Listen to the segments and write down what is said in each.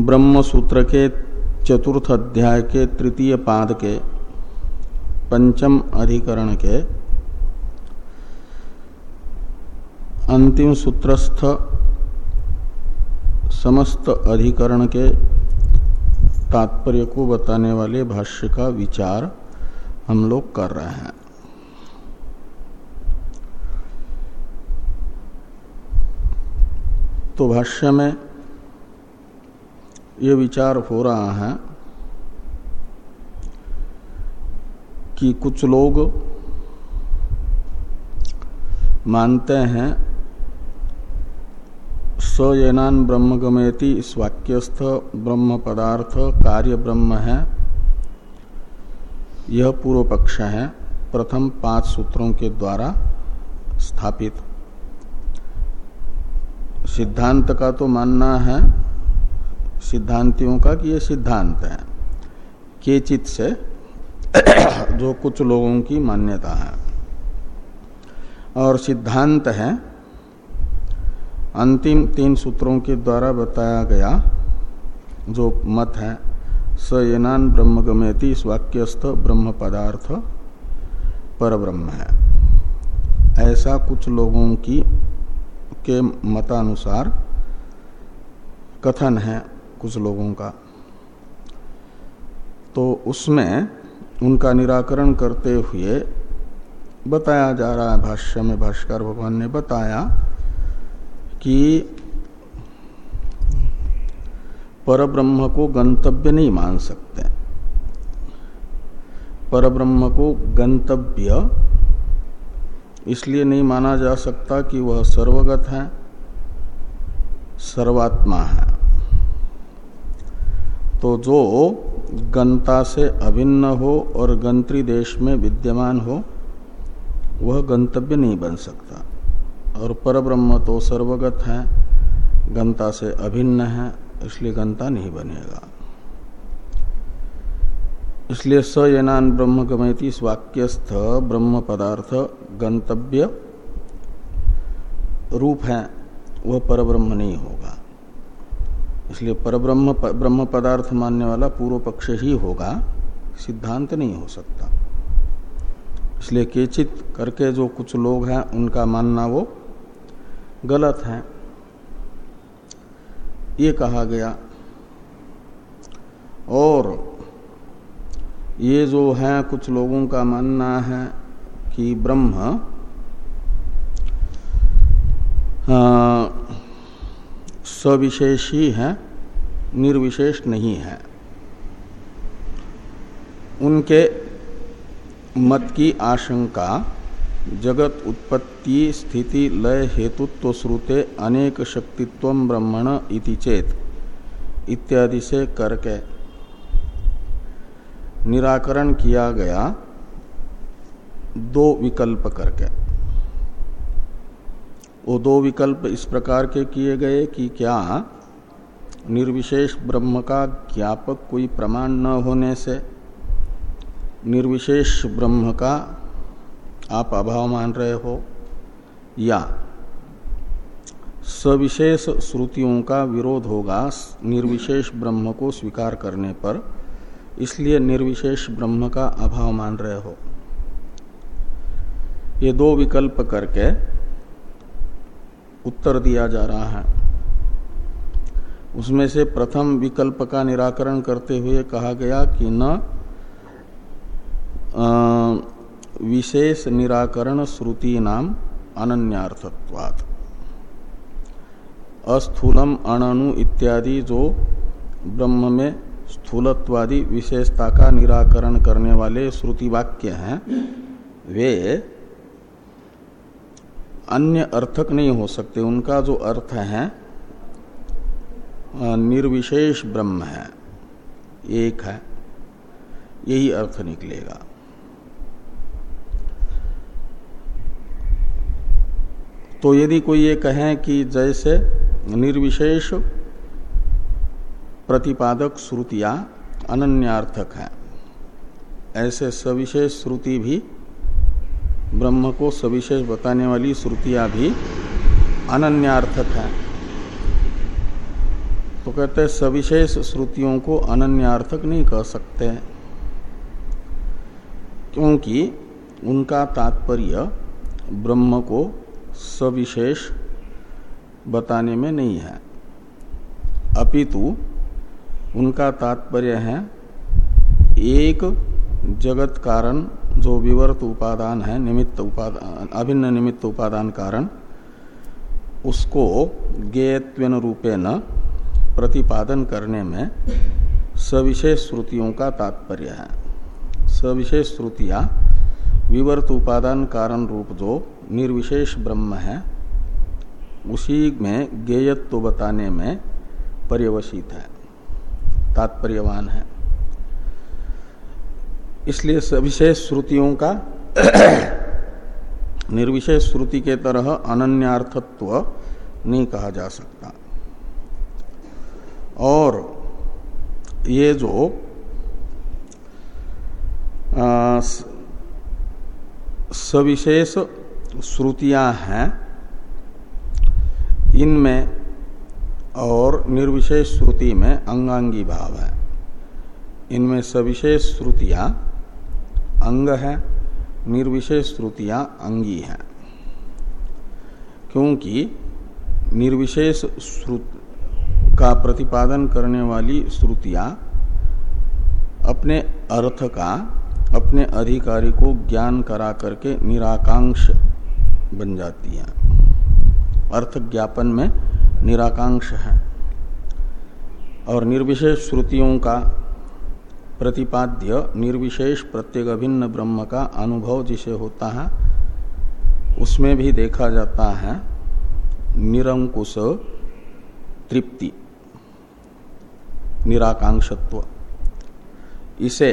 ब्रह्म सूत्र के चतुर्थ अध्याय के तृतीय पाद के पंचम अधिकरण के अंतिम सूत्रस्थ समस्त अधिकरण के तात्पर्य को बताने वाले भाष्य का विचार हम लोग कर रहे हैं। तो भाष्य में ये विचार हो रहा है कि कुछ लोग मानते हैं, सयनान ब्रह्म गमेति इस वाक्यस्थ ब्रह्म पदार्थ कार्य ब्रह्म है। यह पूर्व पक्ष है, प्रथम पाँच सूत्रों के द्वारा स्थापित। सिद्धांत का तो मानना है सिद्धांतियों का कि ये सिद्धांत है। केचित से जो कुछ लोगों की मान्यता है। और सिद्धांत है, अंतिम तीन सूत्रों के द्वारा बताया गया जो मत है, स येनान ब्रह्म गमेति इस वाक्यस्थ ब्रह्म पदार्थ पर ब्रह्म है। ऐसा कुछ लोगों की, के मतानुसार कथन है। कुछ लोगों का। तो उसमें उनका निराकरण करते हुए बताया जा रहा है भाष्य में, भाष्कर भगवान ने बताया कि परब्रह्म को गंतव्य नहीं मान सकते। परब्रह्म को गंतव्य इसलिए नहीं माना जा सकता कि वह सर्वगत है, सर्वात्मा है। तो जो गंता से अभिन्न हो और गंत्री देश में विद्यमान हो, वह गंतव्य नहीं बन सकता। और परब्रह्म तो सर्वगत है, गंता से अभिन्न है, इसलिए गंता नहीं बनेगा। इसलिए स येनान ब्रह्म गमयति वाक्यस्थ ब्रह्म पदार्थ गंतव्य रूप है, वह परब्रह्म नहीं होगा। इसलिए परब्रह्म ब्रह्म पदार्थ मानने वाला पूर्व पक्ष ही होगा, सिद्धांत नहीं हो सकता। इसलिए केचित करके जो कुछ लोग हैं, उनका मानना वो गलत है। ये कहा गया, और ये जो है, कुछ लोगों का मानना है कि ब्रह्म सविशेष ही है, निर्विशेष नहीं है। उनके मत की आशंका, जगत उत्पत्ति, स्थिति, लय, हेतुत्व, श्रुते, अनेक शक्तित्व, ब्रह्मण इति चेत, इत्यादि से करके निराकरण किया गया, दो विकल्प करके। वो दो विकल्प इस प्रकार के किए गए कि क्या निर्विशेष ब्रह्म का ज्ञापक कोई प्रमाण न होने से निर्विशेष ब्रह्म का आप अभाव मान रहे हो, या सविशेष श्रुतियों का विरोध होगा निर्विशेष ब्रह्म को स्वीकार करने पर, इसलिए निर्विशेष ब्रह्म का अभाव मान रहे हो। ये दो विकल्प करके उत्तर दिया जा रहा है। उसमें से प्रथम विकल्प का निराकरण करते हुए कहा गया कि न विशेष निराकरण श्रुति नाम अनन्यार्थत्वात्। अस्थूलम, अणनु इत्यादि जो ब्रह्म में स्थूलत्वादि विशेषता का निराकरण करने वाले श्रुति वाक्य हैं, वे अन्य अर्थक नहीं हो सकते, उनका जो अर्थ है निर्विशेष ब्रह्म है, एक है, यही अर्थ निकलेगा। तो यदि कोई ये कहे कि जैसे निर्विशेष प्रतिपादक श्रुतियाँ अनन्यार्थक है, ऐसे सविशेष श्रुति भी ब्रह्म को सविशेष बताने वाली श्रुतियाँ भी अनन्यार्थक है। तो कहते हैं, सविशेष श्रुतियों को अनन्यार्थक नहीं कह सकते। क्योंकि उनका तात्पर्य ब्रह्म को सविशेष बताने में नहीं है। अपितु उनका तात्पर्य है, एक जगत कारण जो विवर्त उपादान है, निमित्त उपादान, अभिन्न निमित्त उपादान कारण, उसको गेयत्वेन रूपे न प्रतिपादन करने में सविशेष श्रुतियों का तात्पर्य है। सविशेष श्रुतियाँ विवर्त उपादान कारण रूप जो निर्विशेष ब्रह्म है, उसी में गेयत्व बताने में पर्यवसित है, तात्पर्यवान है। इसलिए सविशेष श्रुतियों का निर्विशेष श्रुति के तरह अनन्यार्थत्व नहीं कहा जा सकता। और ये जो सविशेष श्रुतियाँ हैं, इनमें और निर्विशेष श्रुति में अंगांगी भाव है। इनमें सविशेष श्रुतियाँ अंग है, निर्विशेष श्रुतियाँ अंगी हैं। क्योंकि निर्विशेष श्रुत का प्रतिपादन करने वाली श्रुतियाँ अपने अर्थ का, अपने अधिकारी को ज्ञान करा करके निराकांक्ष बन जाती हैं। अर्थ ज्ञापन में निराकांक्ष है। और निर्विशेष श्रुतियों का प्रतिपाद्य निर्विशेष प्रत्येक अभिन्न ब्रह्म का अनुभव जिसे होता है, उसमें भी देखा जाता है निरंकुश तृप्ति, निराकांक्षत्व। इसे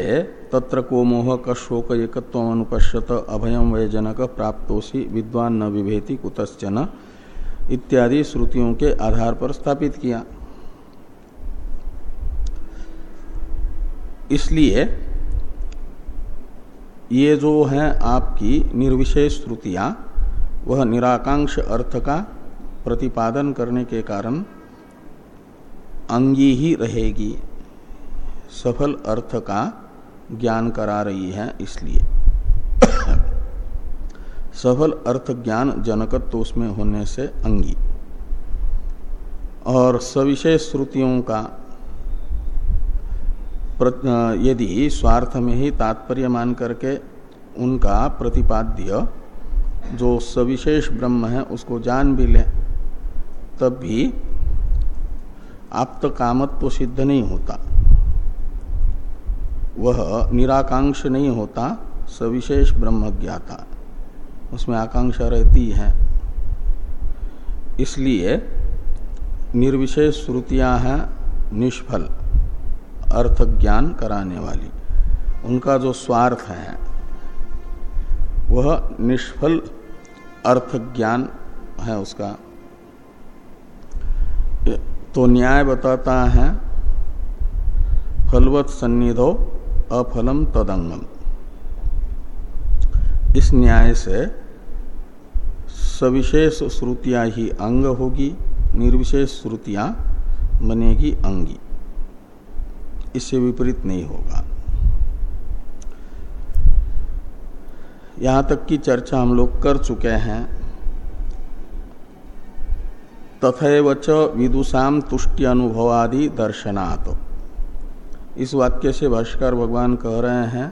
तत्र को मोह का शोक एकत्व अनुपश्यत अभयम वय जनक प्राप्तोसी विद्वान न विभेति कुतश्चन इत्यादि श्रुतियों के आधार पर स्थापित किया। इसलिए ये जो है आपकी निर्विशेष श्रुतियाँ, वह निराकांक्ष अर्थ का प्रतिपादन करने के कारण अंगी ही रहेगी। सफल अर्थ का ज्ञान करा रही है इसलिए। सफल अर्थ ज्ञान जनकत्व तो उसमें होने से अंगी। और सविशेष श्रुतियों का यदि स्वार्थ में ही तात्पर्य मान करके उनका प्रतिपाद्य जो सविशेष ब्रह्म है, उसको जान भी ले, तब भी आप तो कामत्व तो सिद्ध नहीं होता। वह निराकांक्ष नहीं होता, सविशेष ब्रह्म ज्ञाता। उसमें आकांक्षा रहती है। इसलिए निर्विशेष श्रुतियाँ हैं, निष्फल। अर्थ ज्ञान कराने वाली। उनका जो स्वार्थ है, वह निष्फल अर्थ ज्ञान है उसका। तो न्याय बताता है, फलवत सन्निधो अफलम तदंगम इस न्याय से सविशेष श्रुतियाँ ही अंग होगी, निर्विशेष श्रुतियाँ बनेगी अंगी। इससे विपरीत नहीं होगा। यहाँ तक की चर्चा हम लोग कर चुके हैं। तथैव च विदुषाम तुष्टि अनुभवादि दर्शनात्। इस वाक्य से भाष्कर भगवान कह रहे हैं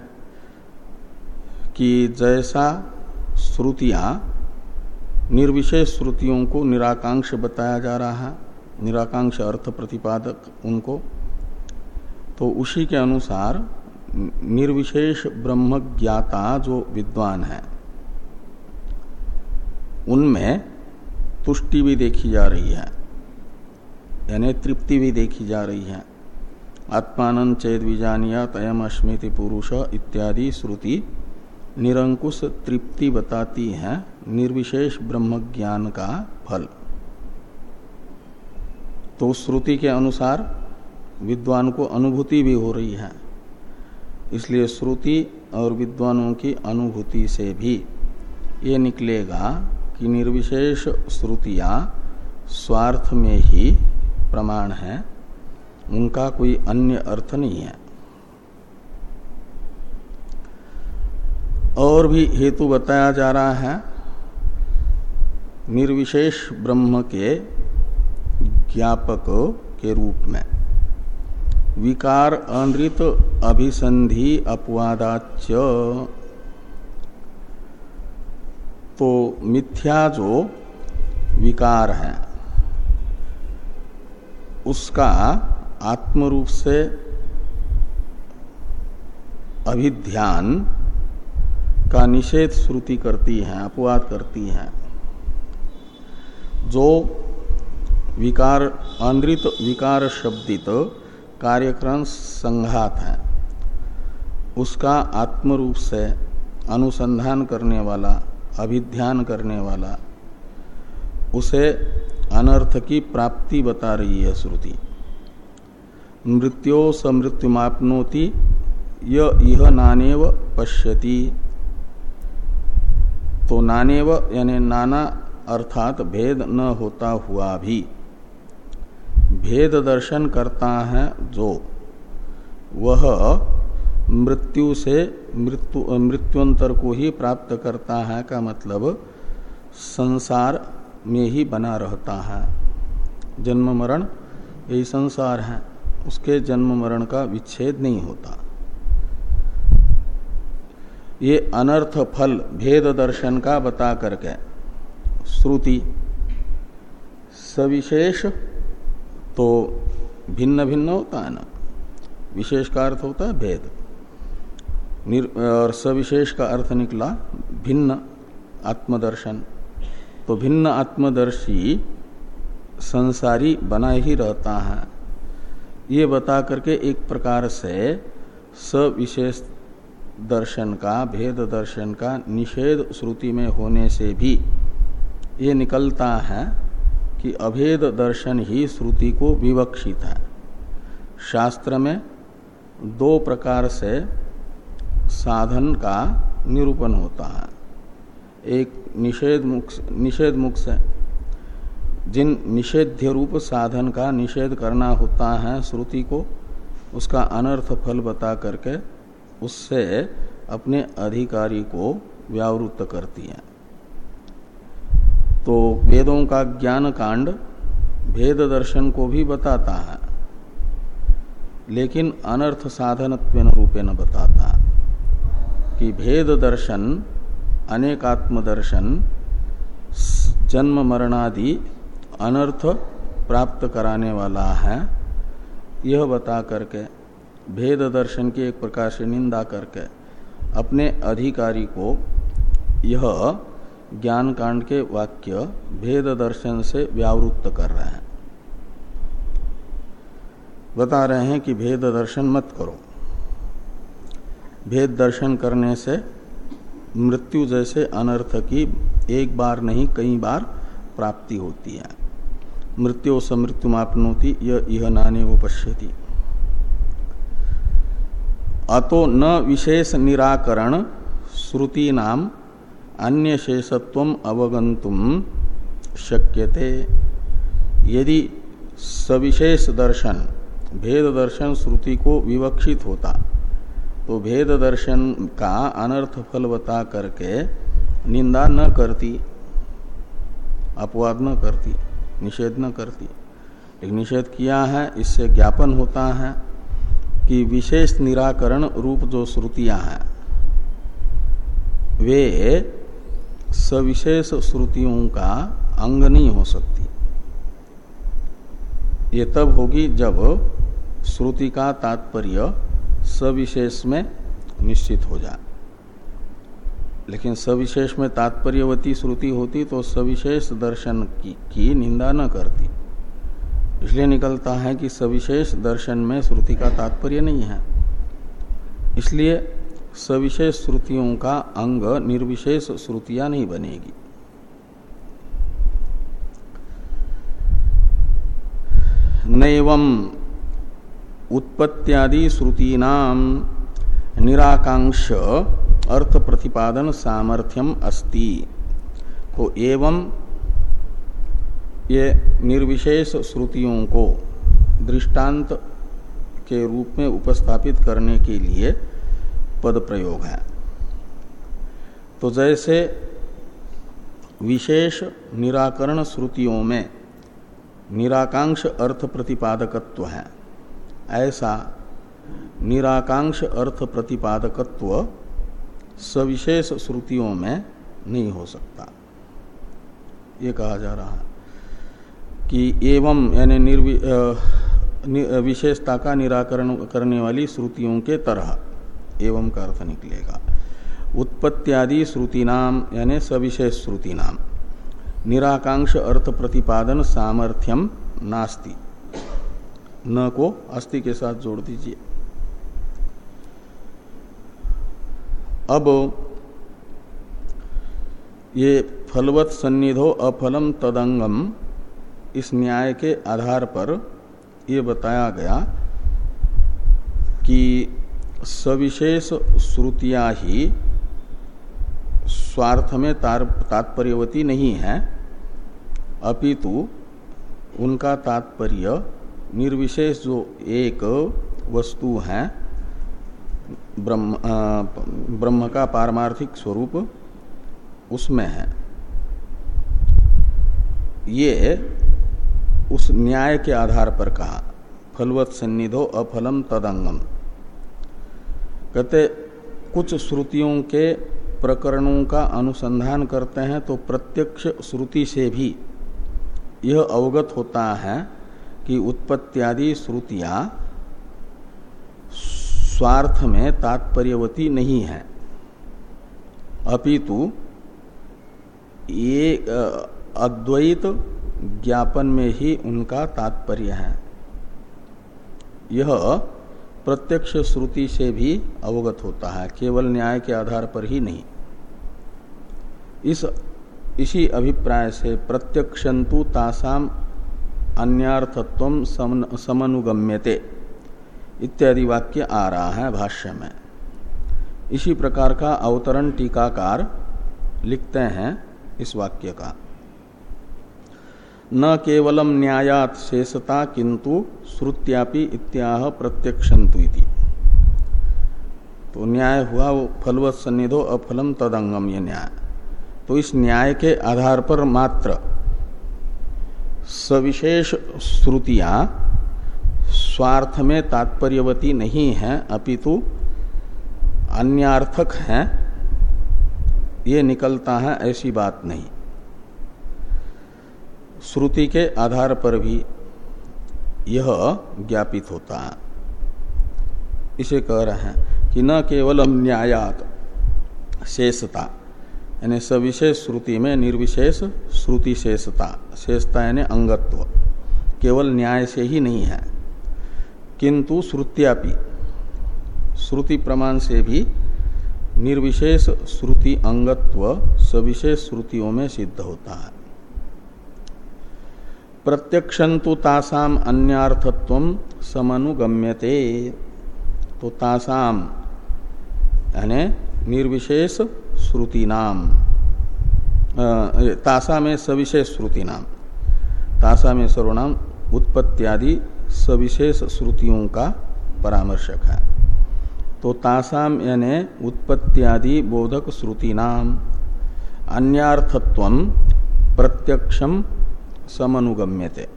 कि जैसा श्रुतियाँ, निर्विशेष श्रुतियों को निराकांक्ष बताया जा रहा है। निराकांक्ष अर्थ प्रतिपादक उनको तो उसी के अनुसार निर्विशेष ब्रह्म ज्ञाता जो विद्वान है, उनमें तुष्टि भी देखी जा रही है, यानी तृप्ति भी देखी जा रही है। आत्मान चेद विजानिया तयम अस्मृति पुरुष इत्यादि श्रुति निरंकुश तृप्ति बताती है निर्विशेष ब्रह्म ज्ञान का फल। तो श्रुति के अनुसार विद्वान को अनुभूति भी हो रही है। इसलिए श्रुति और विद्वानों की अनुभूति से भी ये निकलेगा कि निर्विशेष श्रुतियाँ स्वार्थ में ही प्रमाण है, उनका कोई अन्य अर्थ नहीं है। और भी हेतु बताया जा रहा है, निर्विशेष ब्रह्म के ज्ञापक के रूप में। विकार अनृत अभिसंधि अपवादाच तो मिथ्या जो विकार है, उसका आत्मरूप से अभिध्यान का निषेध श्रुति करती है, अपवाद करती है। जो विकार, अनृत विकार शब्दित कार्यक्रम संघात है। उसका आत्मरूप से अनुसंधान करने वाला, अभिध्यान करने वाला, उसे अनर्थ की प्राप्ति बता रही है श्रुति। मृत्यो समृत्युमापनोति यह नानेव पश्यति। तो नानेव यानी नाना अर्थात भेद न होता हुआ भी भेद दर्शन करता है जो। वह मृत्यु से मृत्यु, मृत्युंतर को ही प्राप्त करता है का मतलब संसार में ही बना रहता है। जन्म मरण यही संसार है। उसके जन्म मरण का विच्छेद नहीं होता। ये अनर्थ फल भेद दर्शन का बता करके श्रुति सविशेष तो भिन्न भिन्न होता है ना। विशेष का अर्थ होता है भेद। और सविशेष का अर्थ निकला भिन्न आत्मदर्शन। तो भिन्न आत्मदर्शी संसारी बना ही रहता है। ये बता करके एक प्रकार से सविशेष दर्शन का, भेद दर्शन का निषेध श्रुति में होने से भी ये निकलता है। कि अभेद दर्शन ही श्रुति को विवक्षित है। शास्त्र में दो प्रकार से साधन का निरूपण होता है। एक निषेध मुख निषेध मुख से। जिन निषेध्य रूप साधन का निषेध करना होता है श्रुति को, उसका अनर्थ फल बता करके उससे अपने अधिकारी को व्यावृत्त करती है। तो वेदों का ज्ञान कांड भेद दर्शन को भी बताता है, लेकिन अनर्थ साधन न बताता कि भेद दर्शन, अनेकात्म दर्शन, जन्म मरणादि अनर्थ प्राप्त कराने वाला है। यह बता करके, भेद दर्शन की एक प्रकार से निंदा करके, अपने अधिकारी को यह ज्ञान कांड के वाक्य भेद दर्शन से व्यावृत्त कर रहे हैं। बता रहे हैं कि भेद दर्शन मत करो। भेद दर्शन करने से मृत्यु जैसे अनर्थ की एक बार नहीं कई बार प्राप्ति होती है। मृत्यु से समृत्यु मापनोती यह नाने वो पश्यती। अतो न विशेष निराकरण श्रुति नाम अन्य शेषत्व अवगंतुम शक्यते। यदि सविशेष दर्शन भेद दर्शन श्रुति को विवक्षित होता तो भेद दर्शन का अनर्थ फल बता करके निंदा न करती, अपवाद न करती, निषेध न करती। एक निषेध किया है, इससे ज्ञापन होता है कि विशेष निराकरण रूप जो श्रुतियाँ हैं, वे सविशेष श्रुतियों का अंग नहीं हो सकती। ये तब होगी जब श्रुति का तात्पर्य सविशेष में निश्चित हो जाए। लेकिन सविशेष में तात्पर्यवती श्रुति होती तो सविशेष दर्शन की, की निंदा न करती। इसलिए निकलता है कि सविशेष दर्शन में श्रुति का तात्पर्य नहीं है। इसलिए सविशेष श्रुतियों का अंग निर्विशेष श्रुतियाँ नहीं बनेगी। नैवम उत्पत्त्यादि श्रुतीनाम निराकांक्ष अर्थ प्रतिपादन सामर्थ्यम अस्ति। तो एवं ये निर्विशेष श्रुतियों को दृष्टांत के रूप में उपस्थापित करने के लिए पद प्रयोग है। तो जैसे विशेष निराकरण श्रुतियों में निराकांक्ष अर्थ प्रतिपादकत्व है, ऐसा निराकांक्ष अर्थ प्रतिपादकत्व सविशेष श्रुतियों में नहीं हो सकता। ये कहा जा रहा है कि एवं यानी निर्वि विशेषता का निराकरण करने वाली श्रुतियों के तरह एवं का अर्थ निकलेगा। उत्पत्त्यादि श्रुति नाम यानी सविशेष श्रुति नाम निराकांक्ष अर्थ प्रतिपादन सामर्थ्यम नास्ति। न को अस्थि के साथ जोड़ दीजिए। अब ये फलवत सन्निधो अफलम तदंगम इस न्याय के आधार पर ये बताया गया कि सविशेष श्रुतियाँ ही स्वार्थ में तात्पर्यवती नहीं है। अपितु उनका तात्पर्य निर्विशेष जो एक वस्तु है, ब्रह्म ब्रह्म का पारमार्थिक स्वरूप उसमें है। ये उस न्याय के आधार पर कहा फलवत सन्निधो अफलम तदंगम कहते, कुछ श्रुतियों के प्रकरणों का अनुसंधान करते हैं तो प्रत्यक्ष श्रुति से भी यह अवगत होता है कि उत्पत्त्यादि श्रुतियाँ स्वार्थ में तात्पर्यवती नहीं है। अपितु, ये अद्वैत ज्ञापन में ही उनका तात्पर्य है। यह प्रत्यक्ष श्रुति से भी अवगत होता है, केवल न्याय के आधार पर ही नहीं। इस, इसी अभिप्राय से प्रत्यक्षंतु तासाम अन्यार्थत्व समनुगम्यते, इत्यादि वाक्य आ रहा है भाष्य में। इसी प्रकार का अवतरण टीकाकार लिखते हैं इस वाक्य का। न केवलम न्यायात शेषता किंतु श्रुत्यापि इत्याह प्रत्यक्षंतु तो न्याय हुआ वो फलवत सन्निधो, अफलम तदंगम ये न्याय। तो इस न्याय के आधार पर मात्र सविशेष श्रुतियाँ स्वार्थ में तात्पर्यवती नहीं है, अपितु अन्यार्थक है, ये निकलता है ऐसी बात नहीं। श्रुति के आधार पर भी यह ज्ञापित होता है। इसे कह रहे हैं कि न केवल न्यायात शेषता, यानी सविशेष श्रुति में निर्विशेष श्रुति शेषता शेषता यानी अंगत्व, केवल न्याय से ही नहीं है। किंतु श्रुत्यापि, श्रुति प्रमाण से भी निर्विशेष श्रुति अंगत्व सविशेष श्रुतियों में सिद्ध होता है। प्रत्यक्षंतु तासाम अन्यार्थत्व समनुगम्यते। तो तासाम, यानी निर्विशेष श्रुति नाम तासा में सविशेष श्रुति नाम तासा में सर्वनाम उत्पत्त्यादि सविशेष श्रुतियों का परामर्शक है। तो तासाम यानी उत्पत्त्यादि बोधक श्रुति नाम अन्यार्थत्व प्रत्यक्षम समनुगम्यते।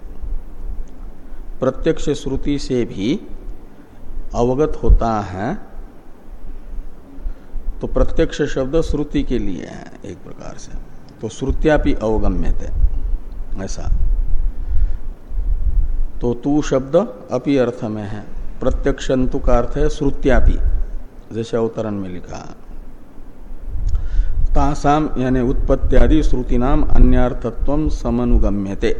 प्रत्यक्ष श्रुति से भी अवगत होता है। तो प्रत्यक्ष शब्द श्रुति के लिए है एक प्रकार से। तो श्रुत्यापि अवगम्यते, ऐसा। तो तू शब्द अपि अर्थ में है। प्रत्यक्षंतु का अर्थ है श्रुत्यापि, जैसे अवतरण में लिखा। तासाम यानी उत्पत्त्यादि श्रुति नाम अन्यर्थत्व समनुगम्यते।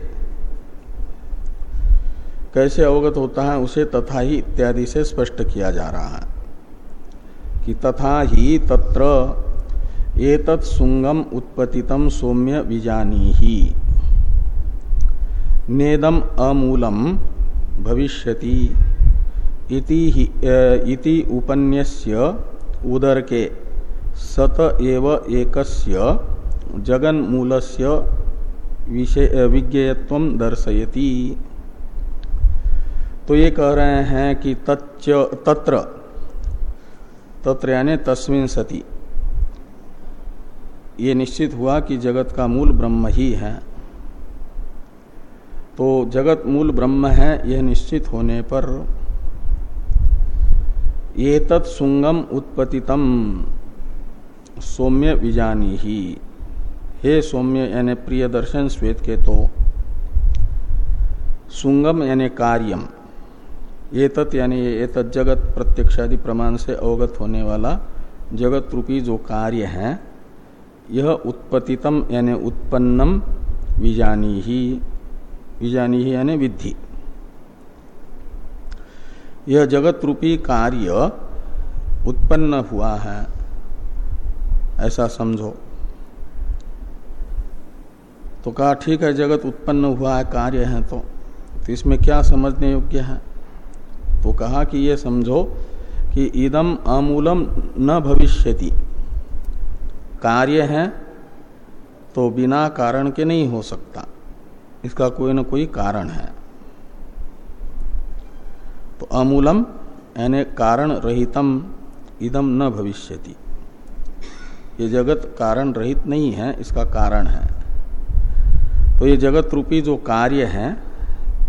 कैसे अवगत होता है उसे तथा ही इत्यादि से स्पष्ट किया जा रहा है कि तथा ही तत्र एतत् सुंगम उत्पतितम सौम्य विजानी ही नेदम अमूलम भविष्यति इति, इति उपन्यस्य उदर के सत एव एकस्य जगन मूलस्य विज्ञेयत्व दर्शयति। तो ये कह रहे हैं कि तच्च, तत्र तत्र यानी तस्मिन सती। ये निश्चित हुआ कि जगत का मूल ब्रह्म ही है। तो जगत मूल ब्रह्म है, यह निश्चित होने पर ये तत्सुंगम उत्पतितम। सौम्य विजानी ही। हे सौम्य, यानी प्रिय दर्शन श्वेत के तो सुंगम यानी कार्यम। ये तत् यानी ये तत् जगत प्रत्यक्षादि प्रमाण से अवगत होने वाला जगत रूपी जो कार्य है, यह उत्पतितम यानी उत्पन्नम विजानी ही। विजानी ही यानी विधि यह जगत रूपी कार्य उत्पन्न हुआ है। ऐसा समझो। तो कहा ठीक है जगत उत्पन्न हुआ है कार्य है तो, तो इसमें क्या समझने योग्य है? तो कहा कि ये समझो कि इदम अमूलम न भविष्यति। कार्य है तो बिना कारण के नहीं हो सकता। इसका कोई ना कोई कारण है। तो अमूलम यानी कारण रहितम इदम न भविष्यति। ये जगत कारण रहित नहीं है, इसका कारण है। तो ये जगत रूपी जो कार्य है,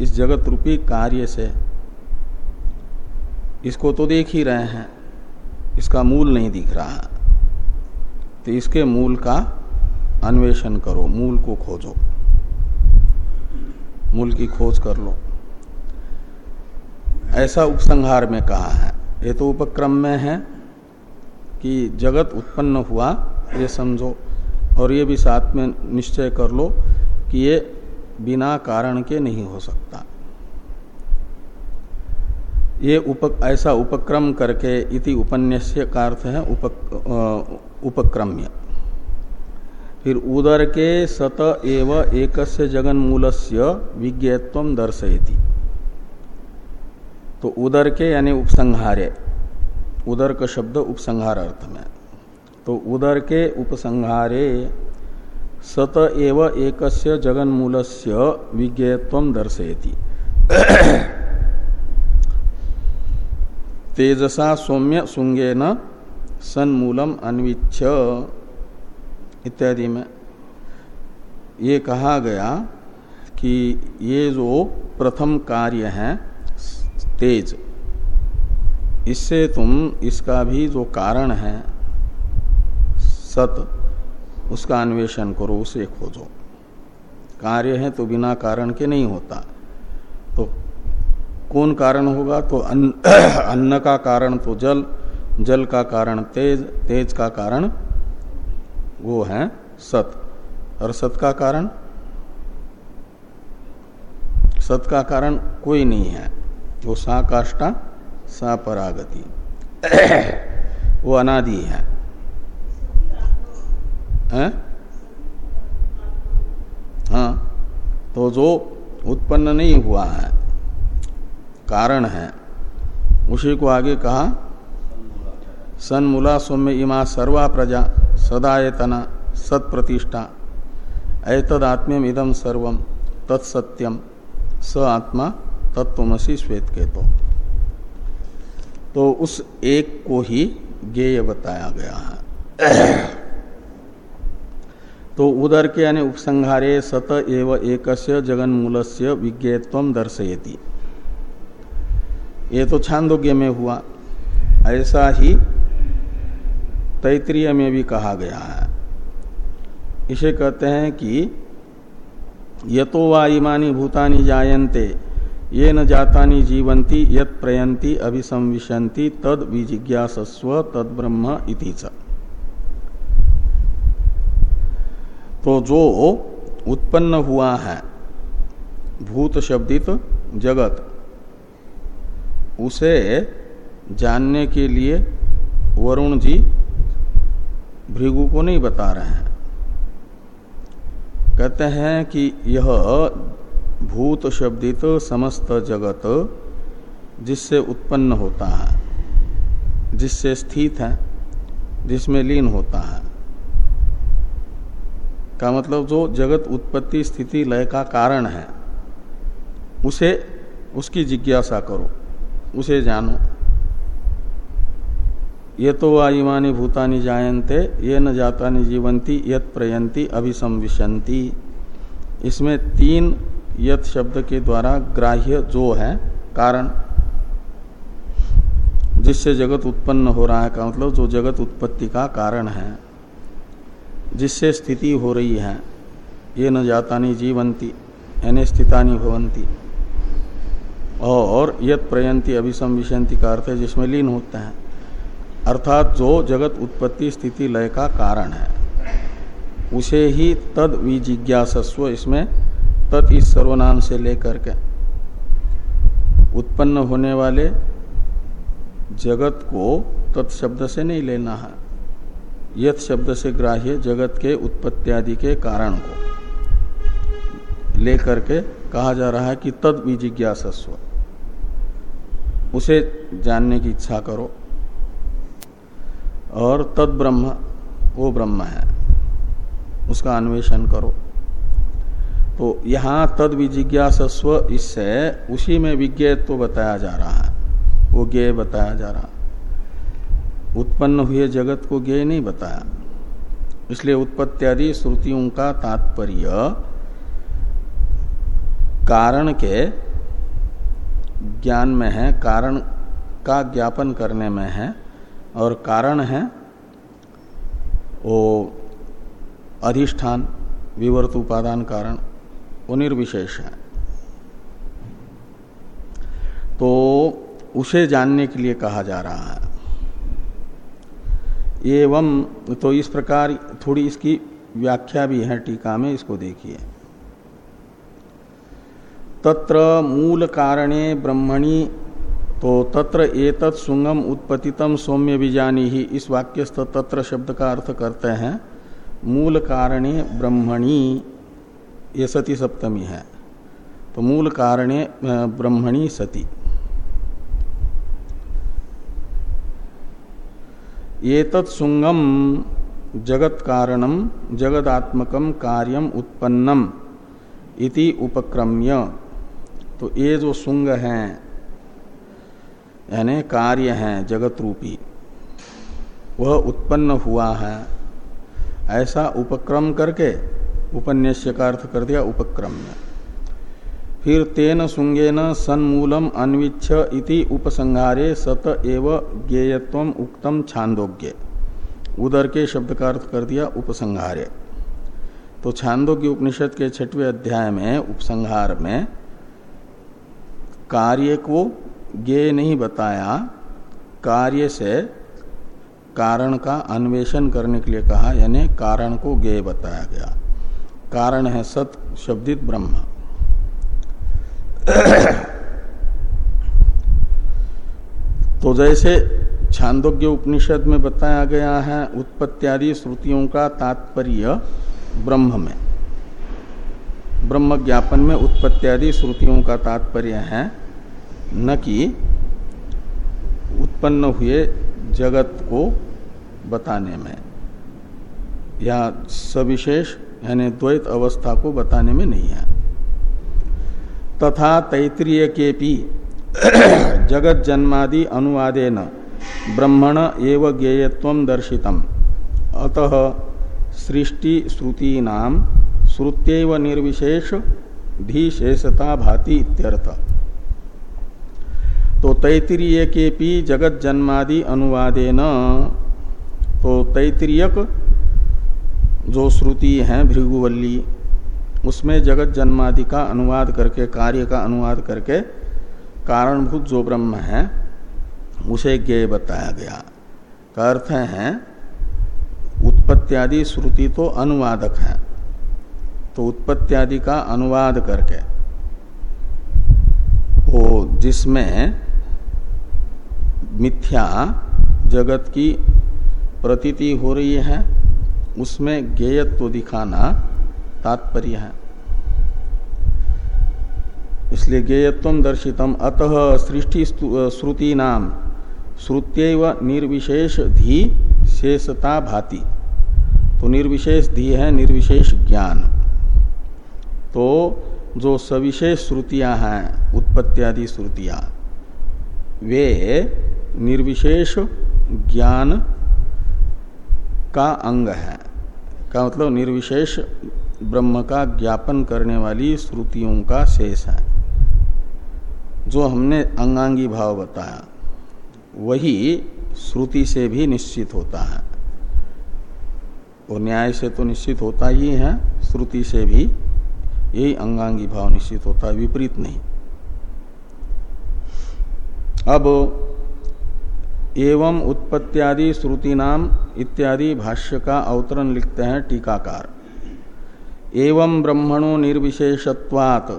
इस जगत रूपी कार्य से इसको तो देख ही रहे हैं, इसका मूल नहीं दिख रहा। तो इसके मूल का अन्वेषण करो, मूल को खोजो। मूल की खोज कर लो। ऐसा उपसंहार में कहा है, ये तो उपक्रम में है कि जगत उत्पन्न हुआ ये समझो। और ये भी साथ में निश्चय कर लो कि ये बिना कारण के नहीं हो सकता। ये उप, ऐसा उपक्रम करके इति उपन्यास्य का अर्थ है उपक, उपक्रम्य। फिर उदर के सत एव एक जगन मूलस्य विज्ञत्व दर्शयति। तो उदर के यानी उपसंहारे उदर का शब्द उपसंहार अर्थ में। तो उदर के उपसंहारे सत एव एक जगन मूलस्य विज्ञत्व दर्शयति। तेजसा सौम्य सुंगे न सन्मूलम अन्विच्छ इत्यादि में ये कहा गया कि ये जो प्रथम कार्य है, तेज इससे तुम इसका भी जो कारण है सत उसका अन्वेषण करो उसे खोजो। कार्य है तो बिना कारण के नहीं होता। तो कौन कारण होगा? तो अन्न, का कारण तो जल जल का कारण तेज तेज का कारण वो है सत। और सत का कारण? सत का कारण कोई नहीं है। वो सा सा परागति। वो अनादि है, है? हाँ। तो जो उत्पन्न नहीं हुआ है कारण है उसी को आगे कहा सन्मूला सौम्य इमा सर्वा प्रजा सदायतना सत्प्रतिष्ठा। ऐतदात्म्यम इदम सर्वम तत्सत्यम स आत्मा तत्वमसी श्वेत के तो तो उस एक को ही ज्ञेय बताया गया है। तो उदर के यानी उपसंहारे सत एव एक जगन मूल से विज्ञत्व दर्शयती। ये तो छांदोग्य में हुआ। ऐसा ही तैतरीय में भी कहा गया है। इसे कहते हैं कि यतो वा इमानी भूतानी जायन्ते ये न जातानी जीवंती यत प्रयंती अभिसंविशंति तद विजिज्ञासस्व, तद ब्रह्म इति तो जो उत्पन्न हुआ है भूत शब्दित जगत, उसे जानने के लिए वरुण जी भृगु को नहीं बता रहे हैं। कहते हैं कि यह भूत शब्दित समस्त जगत, जिससे उत्पन्न होता है, जिससे स्थित है, जिसमें लीन होता है। का मतलब जो जगत उत्पत्ति स्थिति लय का कारण है, उसे, उसकी जिज्ञासा करो, उसे जानो। ये तो वायुमानी भूतानी जायन्ते, ये न जाता जीवंती यत प्रयंती अभिसंविशंती इसमें तीन यत शब्द के द्वारा ग्राह्य जो है, कारण, जिससे जगत उत्पन्न हो रहा है का मतलब जो जगत उत्पत्ति का कारण है, जिससे स्थिति हो रही है, ये न जातानी जीवंती, यानी स्थितानी भवंती। और यत प्रयंती अभिसंविशंति का अर्थ है जिसमें लीन होते हैं। अर्थात जो जगत उत्पत्ति स्थिति लय का कारण है, उसे ही तद विजिज्ञासस्व इसमें तत् इस सर्वनाम से लेकर के उत्पन्न होने वाले जगत को तत्शब्द से नहीं लेना है। यथ शब्द से ग्राह्य जगत के उत्पत्ति आदि के कारण को लेकर के कहा जा रहा है कि तद विजिज्ञासस्व उसे जानने की इच्छा करो। और तद ब्रह्म, वो ब्रह्म है। उसका अन्वेषण करो। तो यहाँ तद विजिज्ञासस्व इससे उसी में विज्ञ तो बताया जा रहा है। वो ज्ञ बताया जा रहा उत्पन्न हुए जगत को ज्ञ नहीं बताया। इसलिए उत्पत्ति श्रुतियों का तात्पर्य कारण के ज्ञान में है, कारण का ज्ञापन करने में है, और कारण है वो अधिष्ठान, विवर्त उपादान कारण। वो निर्विशेष है। तो उसे जानने के लिए कहा जा रहा है। एवं तो इस प्रकार थोड़ी इसकी व्याख्या भी है टीका में, इसको देखिए। तत्र मूल कारणे ब्रह्मणि तो तत्र एतत् सुंगम उत्पतितम सौम्य बीजानी ही इस वाक्यस्थ तत्र शब्द का अर्थ करते हैं। मूल कारणे ब्रह्मणि ये सती सप्तमी है। तो मूल कारणे ब्रह्मणी सती। एतत् सुंगम जगत कारणम जगदात्मकम कार्यम उत्पन्नम इति उपक्रम्य। तो ये जो सुंग हैं, यानी कार्य हैं जगत रूपी वह उत्पन्न हुआ है। ऐसा उपक्रम करके उपन्यास्य का अर्थ कर दिया, उपक्रम में। फिर तेन सुंगेन सन्मूलम अन्विच्छ इति उपसंहारे सत एव ज्ञेयत्व उक्तम छांदोग्य। उदर के शब्द का अर्थ कर दिया, उपसंहारे। तो छांदोग्य उपनिषद के छठवें अध्याय में, उपसंहार में, कार्य को ज्ञेय नहीं बताया, कार्य से कारण का अन्वेषण करने के लिए कहा, यानी कारण को ज्ञेय बताया गया। कारण है सत, शब्दित ब्रह्म। तो जैसे छांदोग्य उपनिषद में बताया गया है, उत्पत्तियादि श्रुतियों का तात्पर्य ब्रह्म में। ब्रह्म ज्ञापन में उत्पत्तियादि श्रुतियों का तात्पर्य है न कि उत्पन्न हुए जगत को बताने में। या सविशेष यानी द्वैत अवस्था को बताने में नहीं है। तथा तैतरीय के पी जगत जन्मादि अनुवादेन ब्रह्मण एव ज्ञेयत्व दर्शितम। अतः सृष्टि श्रुति नाम श्रुत्यव निर्विशेष धीशेषता भाति इत्यर्थ। तो तैतरीय के पी जगत जन्मादि अनुवादे न तो तैतरीयक जो श्रुति है भृगुवल्ली, उसमें जगत जन्मादि का अनुवाद करके, कार्य का अनुवाद करके कारणभूत जो ब्रह्म है, उसे ज्ञेय बताया गया। का अर्थ है, उत्पत्त्यादि श्रुति तो अनुवादक है। तो उत्पत्त्यादि का अनुवाद करके, वो जिसमें मिथ्या जगत की प्रतीति हो रही है उसमें ज्ञेयत्व दिखाना तात्पर्य है। इसलिए ज्ञेयत्व दर्शितम। अतः सृष्टि श्रुति नाम श्रुत्यव निर्विशेष धी शेषता भाति। तो निर्विशेष धी है, निर्विशेष ज्ञान। तो जो सविशेष श्रुतियाँ हैं उत्पत्ति श्रुतियाँ, वे निर्विशेष ज्ञान का अंग है। का मतलब निर्विशेष ब्रह्म का ज्ञापन करने वाली श्रुतियों का शेष है। जो हमने अंगांगी भाव बताया, वही श्रुति से भी निश्चित होता है। वो न्याय से तो निश्चित होता ही है, श्रुति से भी यही अंगांगी भाव निश्चित होता है, विपरीत नहीं। अब एवं उत्पत्त्यादि श्रुति नाम इत्यादि भाष्य का अवतरण लिखते हैं टीकाकार। एवं ब्रह्मणो निर्विशेषत्वात्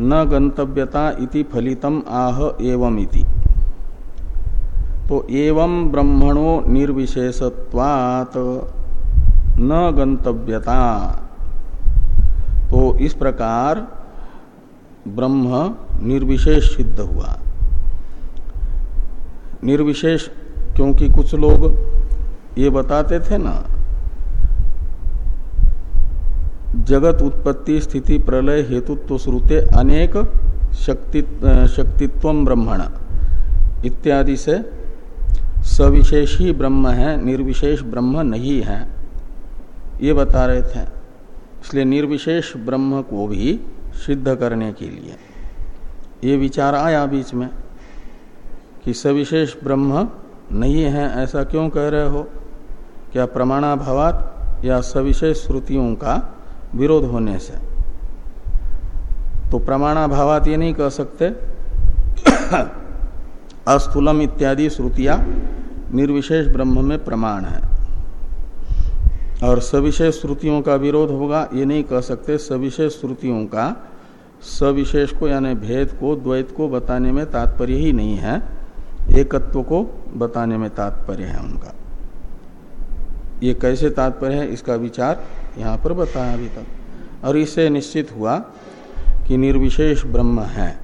न गंतव्यता इति फलितम आह एवं इति तो एवं ब्रह्मणो निर्विशेषत्वात् न गंतव्यता। तो इस प्रकार ब्रह्म निर्विशेष सिद्ध हुआ। निर्विशेष, क्योंकि कुछ लोग ये बताते थे ना, जगत उत्पत्ति, स्थिति, प्रलय, हेतुत्व, श्रुते, अनेक शक्ति शक्तित्व ब्रह्मण इत्यादि से सविशेष ही ब्रह्म है, निर्विशेष ब्रह्म नहीं है। ये बता रहे थे। इसलिए निर्विशेष ब्रह्म को भी सिद्ध करने के लिए ये विचार आया बीच में। कि सविशेष ब्रह्म नहीं है ऐसा क्यों कह रहे हो? क्या प्रमाणाभावात या सविशेष श्रुतियों का विरोध होने से? तो प्रमाणाभावात ये नहीं कह सकते। अस्थूलम इत्यादि श्रुतियाँ निर्विशेष ब्रह्म में प्रमाण है। और सविशेष श्रुतियों का विरोध होगा, ये नहीं कह सकते। सविशेष श्रुतियों का, सविशेष को यानी भेद को, द्वैत को बताने में तात्पर्य ही नहीं है। एकत्व को बताने में तात्पर्य है उनका। ये कैसे तात्पर्य है, इसका विचार यहाँ पर बताया अभी तक। और इससे निश्चित हुआ कि निर्विशेष ब्रह्म है।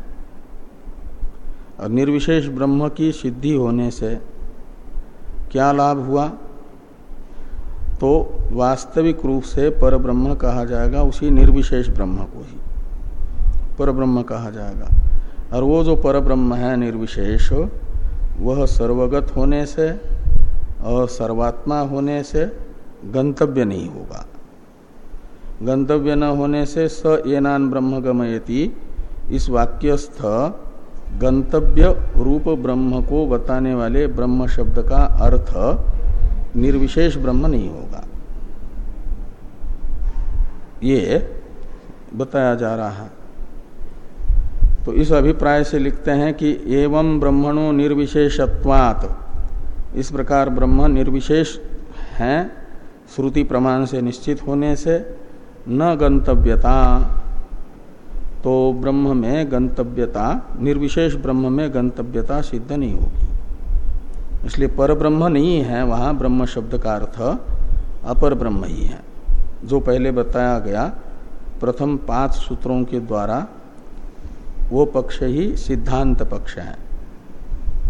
और निर्विशेष ब्रह्म की सिद्धि होने से क्या लाभ हुआ? तो वास्तविक रूप से पर ब्रह्म कहा जाएगा, उसी निर्विशेष ब्रह्म को ही पर ब्रह्म कहा जाएगा। और वो जो पर ब्रह्म है, निर्विशेष वह सर्वगत होने से और सर्वात्मा होने से गंतव्य नहीं होगा। गंतव्य न होने से स एनान ब्रह्म गमयति इस वाक्यस्थ गंतव्य रूप ब्रह्म को बताने वाले ब्रह्म शब्द का अर्थ निर्विशेष ब्रह्म नहीं होगा। ये बताया जा रहा है। तो इस अभिप्राय से लिखते हैं कि एवं ब्रह्मणो निर्विशेषत्वात्। इस प्रकार ब्रह्म निर्विशेष हैं, श्रुति प्रमाण से निश्चित होने से न गंतव्यता। तो ब्रह्म में गंतव्यता, निर्विशेष ब्रह्म में गंतव्यता सिद्ध नहीं होगी। इसलिए पर ब्रह्म नहीं है, वहाँ ब्रह्म शब्द का अर्थ अपर ब्रह्म ही है। जो पहले बताया गया प्रथम पाँच सूत्रों के द्वारा वो पक्ष ही सिद्धांत पक्ष है।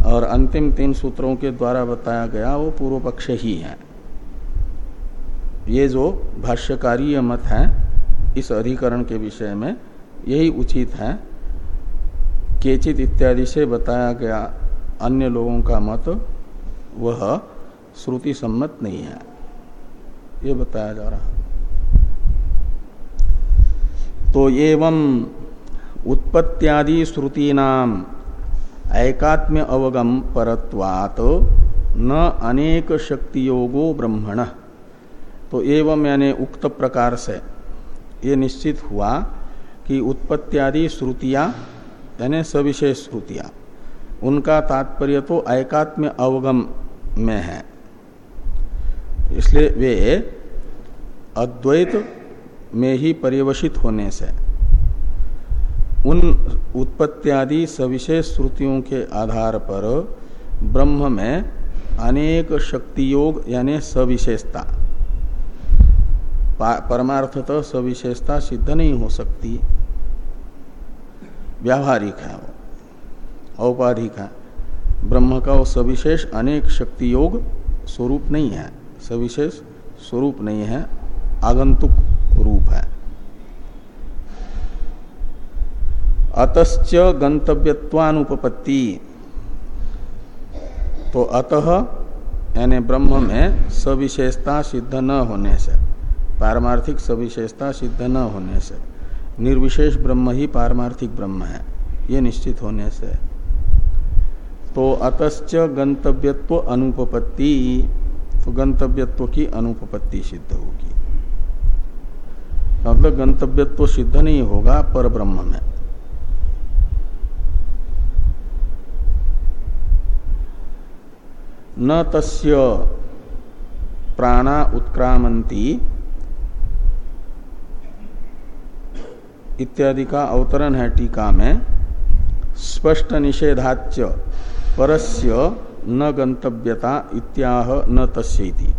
और अंतिम तीन सूत्रों के द्वारा बताया गया वो पूर्व पक्ष ही है। ये जो भाष्यकारीय मत है, इस अधिकरण के विषय में यही उचित है। केचित इत्यादि से बताया गया अन्य लोगों का मत, वह श्रुति सम्मत नहीं है। ये बताया जा रहा। तो एवं उत्पत्त्यादि श्रुति नाम ऐकात्म्य अवगम परत्वात न अनेक शक्ति योगो ब्रह्मण। तो एवं यानी उक्त प्रकार से ये निश्चित हुआ कि उत्पत्त्यादि श्रुतियाँ, यानी सविशेष श्रुतियाँ, उनका तात्पर्य तो ऐकात्म्य अवगम में है। इसलिए वे अद्वैत में ही पर्यवसित होने से उन उत्पत्त्यादि सविशेष श्रुतियों के आधार पर ब्रह्म में अनेक शक्ति योग यानी सविशेषता। परमार्थतः सविशेषता सिद्ध नहीं हो सकती। व्यावहारिक है वो, औपाधिक है। ब्रह्म का वो सविशेष अनेक शक्ति योग स्वरूप नहीं है। सविशेष स्वरूप नहीं है, आगंतुक रूप है। अतश्च गंतव्यत्वानुपपत्ति। तो अतः यानी ब्रह्म में सविशेषता सिद्ध न होने से, पारमार्थिक सविशेषता सिद्ध न होने से, निर्विशेष ब्रह्म ही पारमार्थिक ब्रह्म है, ये निश्चित होने से। तो अतश्च गंतव्यत्व अनुपपत्ति तो गंतव्यत्व की अनुपपत्ति सिद्ध होगी। मतलब गंतव्यत्व सिद्ध नहीं होगा पर ब्रह्म में। न तस्य प्राणा उत्क्रामंती इत्यादि का अवतरण है टीका में। स्पष्ट निषेधाच परस्य न गंतव्यता इत्याह न तस्यति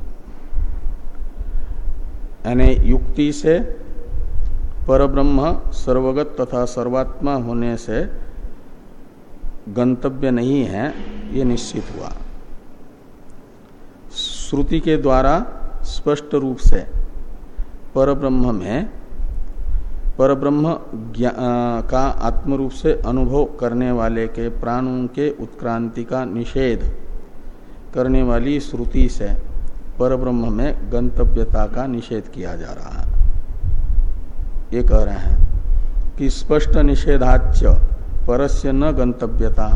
यानी युक्ति से परब्रह्म सर्वगत तथा सर्वात्मा होने से गंतव्य नहीं है, ये निश्चित हुआ। श्रुति के द्वारा स्पष्ट रूप से परब्रह्म में परब्रह्म का आत्मरूप से अनुभव करने वाले के प्राणों के उत्क्रांति का निषेध करने वाली श्रुति से परब्रह्म में गंतव्यता का निषेध किया जा रहा है। ये कह रहे हैं कि स्पष्ट निषेधाच परस्य न गंतव्यता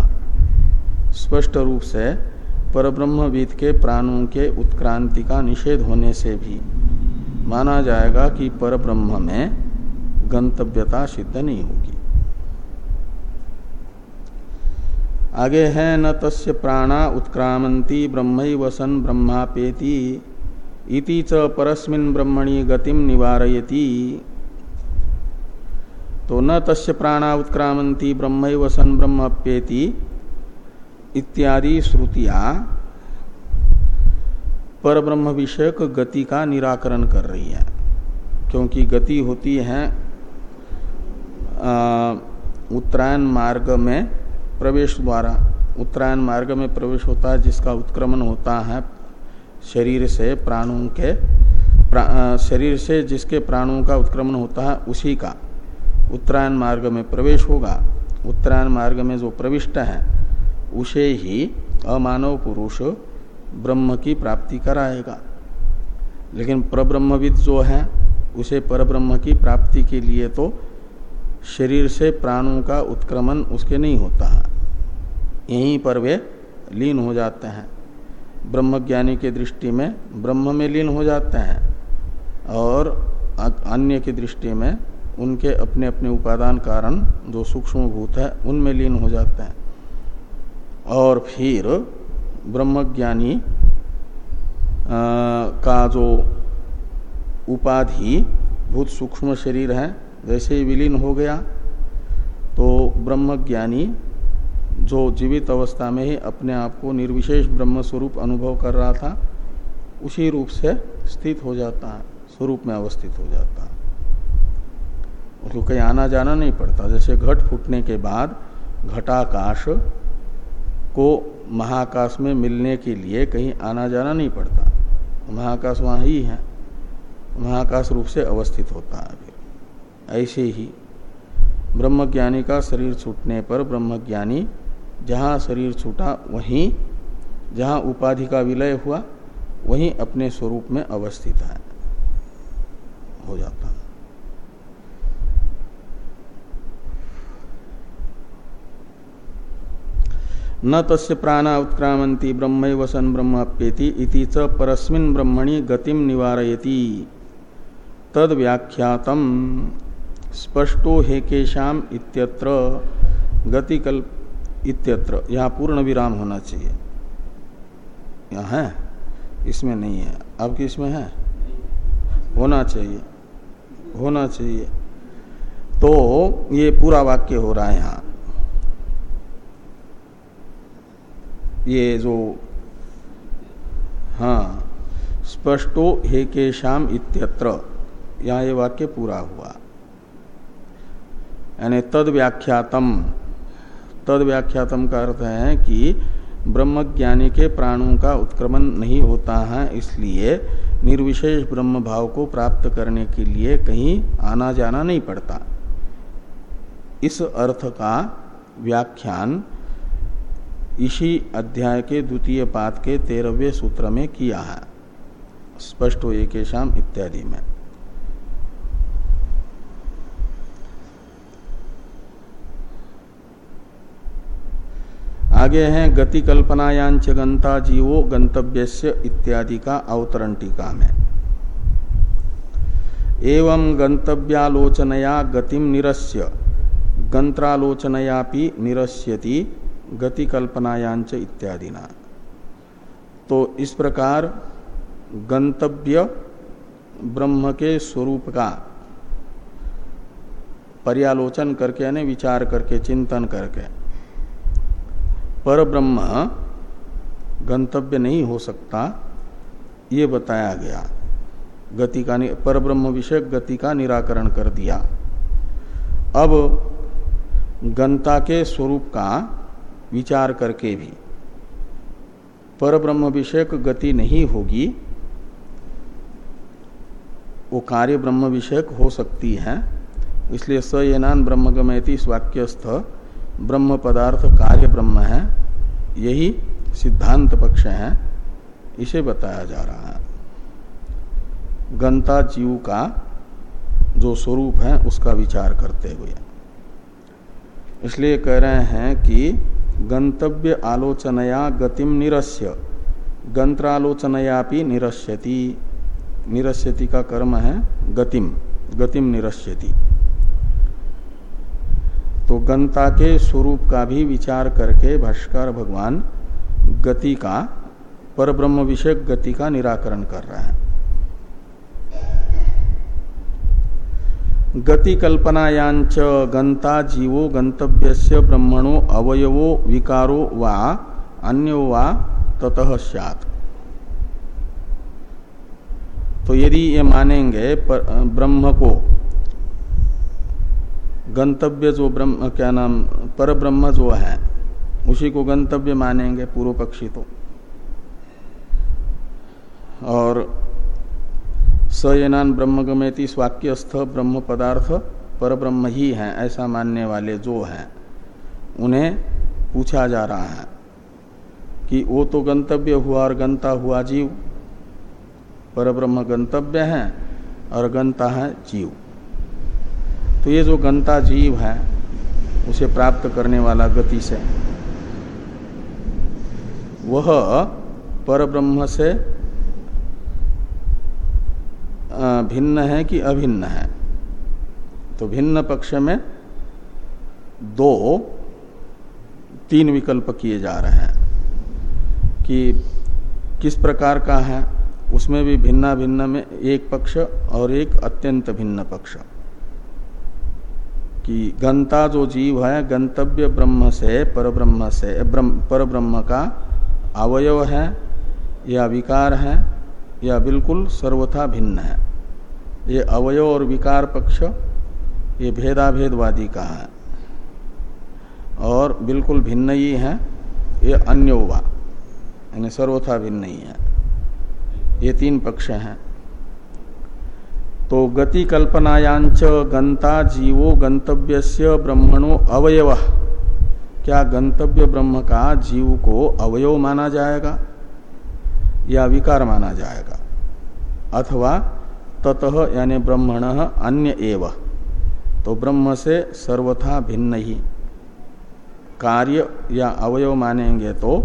स्पष्ट रूप से परब्रह्मविद के प्राणों के उत्क्रांति का निषेध होने से भी माना जाएगा कि परब्रह्म में गंतव्यता सिद्ध नहीं होगी। आगे है, न तस्य प्राणा उत्क्रामंती ब्रह्म वसन ब्रह्मापेति इति च परस्मिन ब्रह्मणि गतिम निवारयति। तो न तस्य प्राणा उत्क्रामंती ब्रह्म वसन ब्रह्मप्येति इत्यादि श्रुतियाँ पर ब्रह्म विषयक गति का निराकरण कर रही है। क्योंकि गति होती है उत्तरायण मार्ग में प्रवेश द्वारा। उत्तरायण मार्ग में प्रवेश होता है जिसका उत्क्रमण होता है शरीर से प्राणों के प्रा, शरीर से जिसके प्राणों का उत्क्रमण होता है उसी का। उत्तरायण मार्ग में प्रवेश होगा। उत्तरायण मार्ग में जो प्रविष्ट है उसे ही अमानव पुरुष ब्रह्म की प्राप्ति कराएगा। लेकिन परब्रह्मविद जो है, उसे परब्रह्म की प्राप्ति के लिए तो शरीर से प्राणों का उत्क्रमण उसके नहीं होता। है यहीं पर वे लीन हो जाते हैं। ब्रह्मज्ञानी के दृष्टि में ब्रह्म में लीन हो जाते हैं और अन्य की दृष्टि में उनके अपने अपने उपादान कारण जो सूक्ष्म भूत है, उनमें लीन हो जाते हैं। और फिर ब्रह्मज्ञानी का जो उपाधि भूत सूक्ष्म शरीर है जैसे ही विलीन हो गया। तो ब्रह्मज्ञानी जो जीवित अवस्था में ही अपने आप को निर्विशेष ब्रह्म स्वरूप अनुभव कर रहा था, उसी रूप से स्थित हो जाता है, स्वरूप में अवस्थित हो जाता है। उसको कहीं आना जाना नहीं पड़ता। जैसे घट फूटने के बाद घटाकाश को महाकाश में मिलने के लिए कहीं आना जाना नहीं पड़ता। महाकाश वहाँ ही है। महाकाश रूप से अवस्थित होता है फिर ऐसे ही ब्रह्मज्ञानी का शरीर छूटने पर ब्रह्मज्ञानी जहाँ शरीर छूटा वहीं, जहाँ उपाधि का विलय हुआ, वहीं अपने स्वरूप में अवस्थित है। हो जाता न तस्य प्राणा उत्क्रामंती ब्रह्म वसन ब्रह्मप्येति इति च परस्मिन ब्रह्मणि गतिम निवारयति। तद व्याख्यातम स्पष्टो हे केशाम इत्यत्र गतिकल्प इत्यत्र। यहाँ पूर्ण विराम होना चाहिए। यहाँ है? इसमें नहीं है। अब किसमें है? होना चाहिए। होना चाहिए। तो ये पूरा वाक्य हो रहा है यहाँ। ये जो हाँ स्पष्टो हे केशाम इत्यत्र। यहाँ ये वाक्य पूरा हुआ। यानी तद व्याख्यातम तद व्याख्यातम का अर्थ है कि ब्रह्मज्ञानी के प्राणों का उत्क्रमण नहीं होता है, इसलिए निर्विशेष ब्रह्म भाव को प्राप्त करने के लिए कहीं आना जाना नहीं पड़ता। इस अर्थ का व्याख्यान इसी अध्याय के द्वितीय पाद के तेरहवें सूत्र में किया है। स्पष्ट हो एक शाम इत्यादि में। आगे हैं, गति कल्पनायांच गंता जीवो गंतव्य इत्यादि का अवतरण टीका में। एवं गंतव्यालोचनया गतिम निरस्य, गंत्रालोचनयापि निरस्यति गति कल्पनायांच इत्यादि ना तो इस प्रकार गंतव्य ब्रह्म के स्वरूप का पर्यालोचन करके यानी विचार करके, चिंतन करके पर ब्रह्म गंतव्य नहीं हो सकता, ये बताया गया। गति का पर ब्रह्म विषय गति का निराकरण कर दिया। अब गंता के स्वरूप का विचार करके भी। पर ब्रह्म विषयक गति नहीं होगी, वो कार्य ब्रह्म विषयक हो सकती है। इसलिए स येनान ब्रह्म गमयति स्वाक्यस्थ ब्रह्म पदार्थ कार्य ब्रह्म है, यही सिद्धांत पक्ष है, इसे बताया जा रहा है। गंता जीव का जो स्वरूप है, उसका विचार करते हुए। इसलिए कह रहे हैं कि गंतव्य आलोचनया गतिम निरस्य। गंत्रालोचनयापि निरस्यति। निरस्यति का कर्म है गतिम गतिम निरस्यति। तो गंता के स्वरूप का भी विचार करके भाष्कर भगवान गति का पर ब्रह्म विषय गति का निराकरण कर रहे हैं। गति कल्पनायांच गंता जीवो गंतव्य ब्रह्मणो अवयवो विकारो वा अन्यो वा ततः सैत तो यदि ये मानेंगे पर, ब्रह्म को गंतव्य जो ब्रह्म क्या नाम पर ब्रह्म जो है उसी को गंतव्य मानेंगे पूर्व पक्षी तो। और सयनान ब्रह्म गमेति स्वाक्यस्थ ब्रह्म पदार्थ पर ब्रह्म ही है, ऐसा मानने वाले जो हैं, उन्हें पूछा जा रहा है कि वो तो गंतव्य हुआ और गंता हुआ जीव पर ब्रह्म गंतव्य है और गंता है जीव। तो ये जो गंता जीव है, उसे प्राप्त करने वाला गति से, वह पर ब्रह्म से भिन्न है कि अभिन्न है? तो भिन्न पक्ष में दो, तीन विकल्प किए जा रहे हैं कि किस प्रकार का है, उसमें भी भिन्ना भिन्न में एक पक्ष और एक अत्यंत भिन्न पक्ष। कि गंता जो जीव है, गंतव्य ब्रह्म से पर ब्रह्म से, ब्रह्म का अवयव है या विकार है या बिल्कुल सर्वथा भिन्न है। ये अवयव और विकार पक्ष, ये भेदाभेदवादी का है? और बिल्कुल भिन्न ही है, ये अन्योवा, यानी सर्वथा भिन्न ही है। ये तीन पक्ष हैं। तो गति कल्पनायांच गंता जीवो गंतव्य ब्रह्मणो अवयव। क्या गंतव्य ब्रह्म का जीव को अवयव माना जाएगा? या विकार माना जाएगा। अथवा ततः यानी ब्रह्मण अन्य एव। तो ब्रह्म से सर्वथा भिन्न ही। कार्य या अवयव मानेंगे तो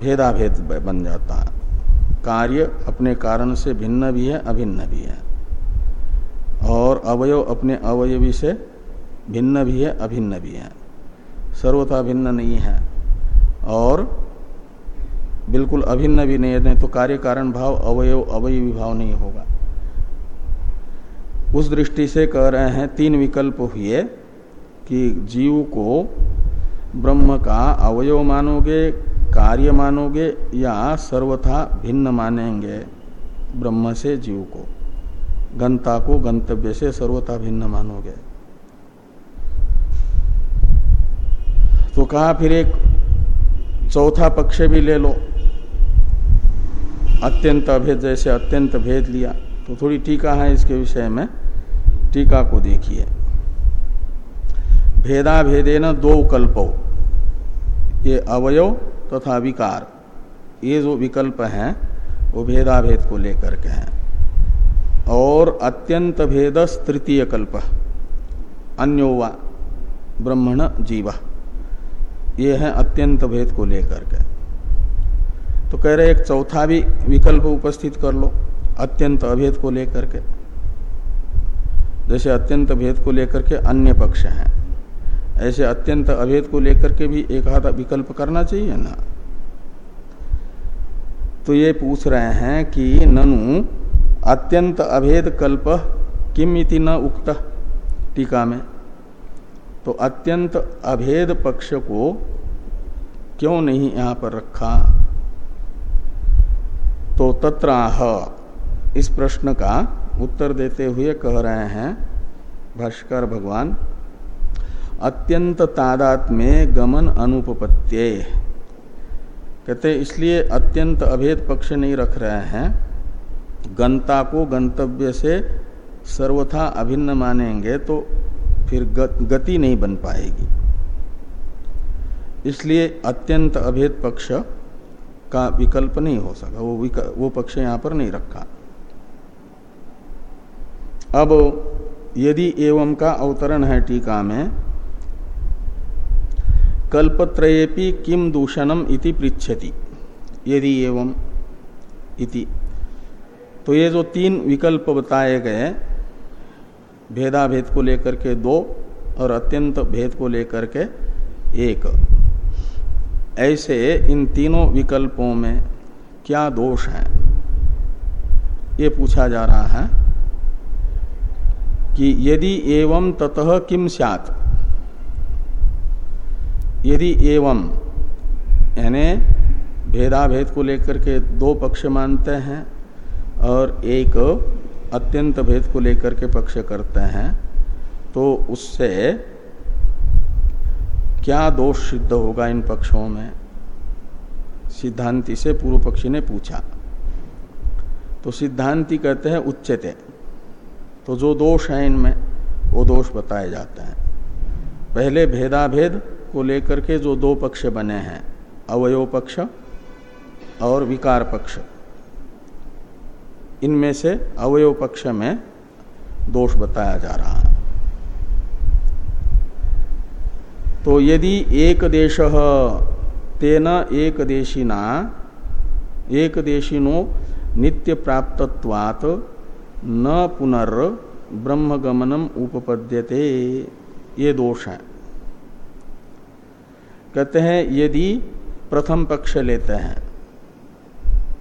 भेदाभेद बन जाता है। कार्य अपने कारण से भिन्न भी है, अभिन्न भी है। और अवयव अपने अवयवी से भिन्न भी है, अभिन्न भी है। सर्वथा भिन्न नहीं है। और बिल्कुल अभिन्न भी नहीं है तो कार्य कारण भाव अवयव, अवयवी भाव नहीं होगा। उस दृष्टि से कह रहे हैं, तीन विकल्प हुए कि जीव को ब्रह्म का अवयव मानोगे, कार्य मानोगे या सर्वथा भिन्न मानेंगे, ब्रह्म से जीव को। गंता को गंतव्य से सर्वथा भिन्न मानोगे। तो कहा फिर एक चौथा पक्ष भी ले लो। अत्यंत अभेद, जैसे अत्यंत भेद लिया तो थोड़ी टीका है इसके विषय में। टीका को देखिए। भेदा भेदे न दो कल्पो ये अवयव तथा विकार। ये जो विकल्प हैं, वो भेदाभेद को लेकर के हैं। और अत्यंत भेद तृतीय कल्प अन्योवा ब्रह्मण जीव, ये है अत्यंत भेद को लेकर के। तो कह रहे, एक चौथा भी विकल्प उपस्थित कर लो, अत्यंत अभेद को लेकर के। जैसे अत्यंत भेद को लेकर के अन्य पक्ष हैं, ऐसे अत्यंत अभेद को लेकर के भी एक आधा विकल्प करना चाहिए ना। तो ये पूछ रहे हैं कि ननु, अत्यंत अभेद कल्प किम इति न उक्त? टीका में। तो अत्यंत अभेद पक्ष को क्यों नहीं यहाँ पर रखा? तो तत्राह। इस प्रश्न का उत्तर देते हुए कह रहे हैं भाष्कर भगवान, अत्यंत तादात में गमन अनुपत्य कहते, इसलिए अत्यंत अभेद पक्ष नहीं रख रहे हैं। गंता को गंतव्य से सर्वथा अभिन्न मानेंगे तो फिर गति नहीं बन पाएगी। इसलिए अत्यंत अभेद पक्ष का विकल्प नहीं हो सका। वो वो पक्ष यहाँ पर नहीं रखा। अब यदि एवं का अवतरण है टीका में, कल्पत्रयेपि किम दूषणम इति पृछति यदि एवं इति। तो ये जो तीन विकल्प बताए गए, भेदाभेद को लेकर के दो और अत्यंत भेद को लेकर के एक। ऐसे इन तीनों विकल्पों में क्या दोष है? ये पूछा जा रहा है कि यदि एवं ततः किम स्यात्? यदि एवं, यानी भेदाभेद को लेकर के दो पक्ष मानते हैं और एक अत्यंत भेद को लेकर के पक्ष करते हैं तो उससे क्या दोष सिद्ध होगा इन पक्षों में? सिद्धांति से पूर्व पक्षी ने पूछा। तो सिद्धांति कहते हैं उच्चते। तो जो दोष है इनमें, वो दोष बताए जाते हैं। पहले भेदाभेद को लेकर के जो दो पक्ष बने हैं, अवयव पक्ष और विकार पक्ष। इनमें से अवयव पक्ष में दोष बताया जा रहा है। तो यदि एक देश तेन एक देशिना एक देशिनो नित्य प्राप्तत्वात् न पुनर् ब्रह्मगमनम उपपद्यते। ये दोष है। कहते हैं, यदि प्रथम पक्ष लेते हैं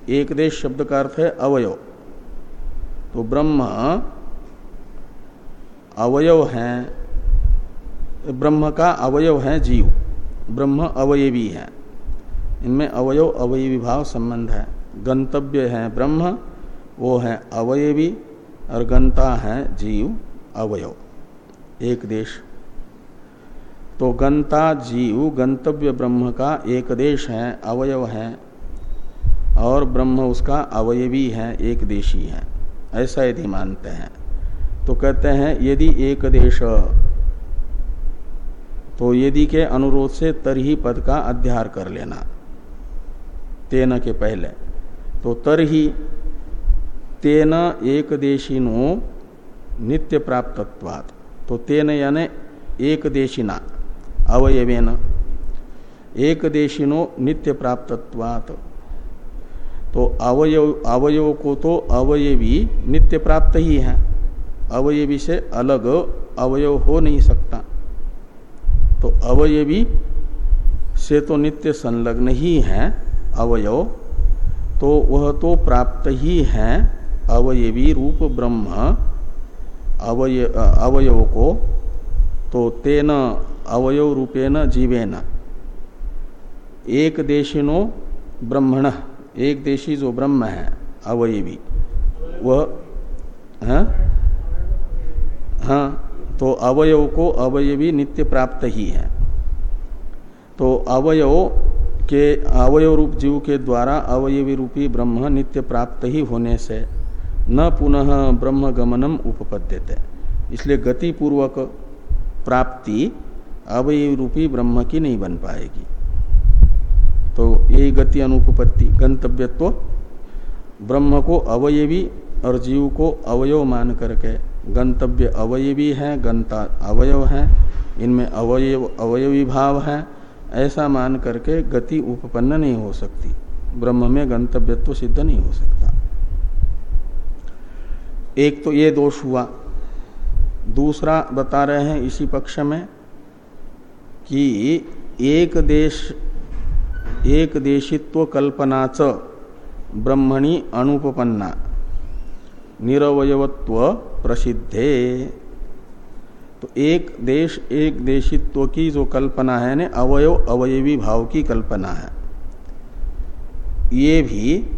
एक देश शब्द का अर्थ है अवयव। तो ब्रह्म अवयव है ब्रह्म का अवयव है जीव। ब्रह्म अवयवी है। इनमें अवयव, अवयवी भाव संबंध है। गंतव्य है ब्रह्म, वो है अवयवी, और गंता है जीव, अवयव। एक देश। तो गंता, जीव, गंतव्य, ब्रह्म का एक देश है, अवयव है, और ब्रह्म उसका अवयवी है, एक देशी है। ऐसा यदि मानते हैं तो कहते हैं, यदि एक देश तो यदि के अनुरोध से तरही पद का अध्यार कर लेना। तेन के पहले। तो तरही तेन एक देशिनो नित्य प्राप्तत्वात्। तो तेन यानी एक देशिना, अवयवेन। एक देशिनो नित्य प्राप्तत्वात। तो अवयव अवयव को तो अवयवी नित्य प्राप्त ही है। अवयवी से अलग अवयव हो नहीं सकता। तो अवयवी से तो नित्य संलग्न ही है, अवयव तो वह तो प्राप्त ही है, अवयवी रूप ब्रह्म, अवय अवयव को तो तेन अवयव रूपेण जीवेन। एक देशिनो ब्रह्मण, एक देशी जो ब्रह्म है, अवयवी, वह हाँ हाँ तो अवयव को अवयवी नित्य प्राप्त ही है। तो अवयव के, अवयव रूप जीव के द्वारा अवयवी रूपी ब्रह्म नित्य प्राप्त ही होने से न पुनः ब्रह्म गमनम उपपद्यते। इसलिए गति पूर्वक प्राप्ति अवयव रूपी ब्रह्म की नहीं बन पाएगी। तो यही गति अनुपपत्ति, गंतव्यत्व। ब्रह्म को अवयवी और जीव को अवयव मान करके गंतव्य अवयवी है, गंता अवयव है, इनमें अवयव, अवयवी भाव है, ऐसा मान करके गति उपपन्न नहीं हो सकती। ब्रह्म में गंतव्यत्व सिद्ध नहीं हो सकता। एक तो ये दोष हुआ। दूसरा बता रहे हैं इसी पक्ष में कि एक देश, एक देशित्व कल्पनाच ब्रह्मणी अनुपन्ना निरवयत्व प्रसिद्धे। तो एक देश, एक देशित्व की जो कल्पना है ने अवयव अवयवी भाव की कल्पना है। ये भी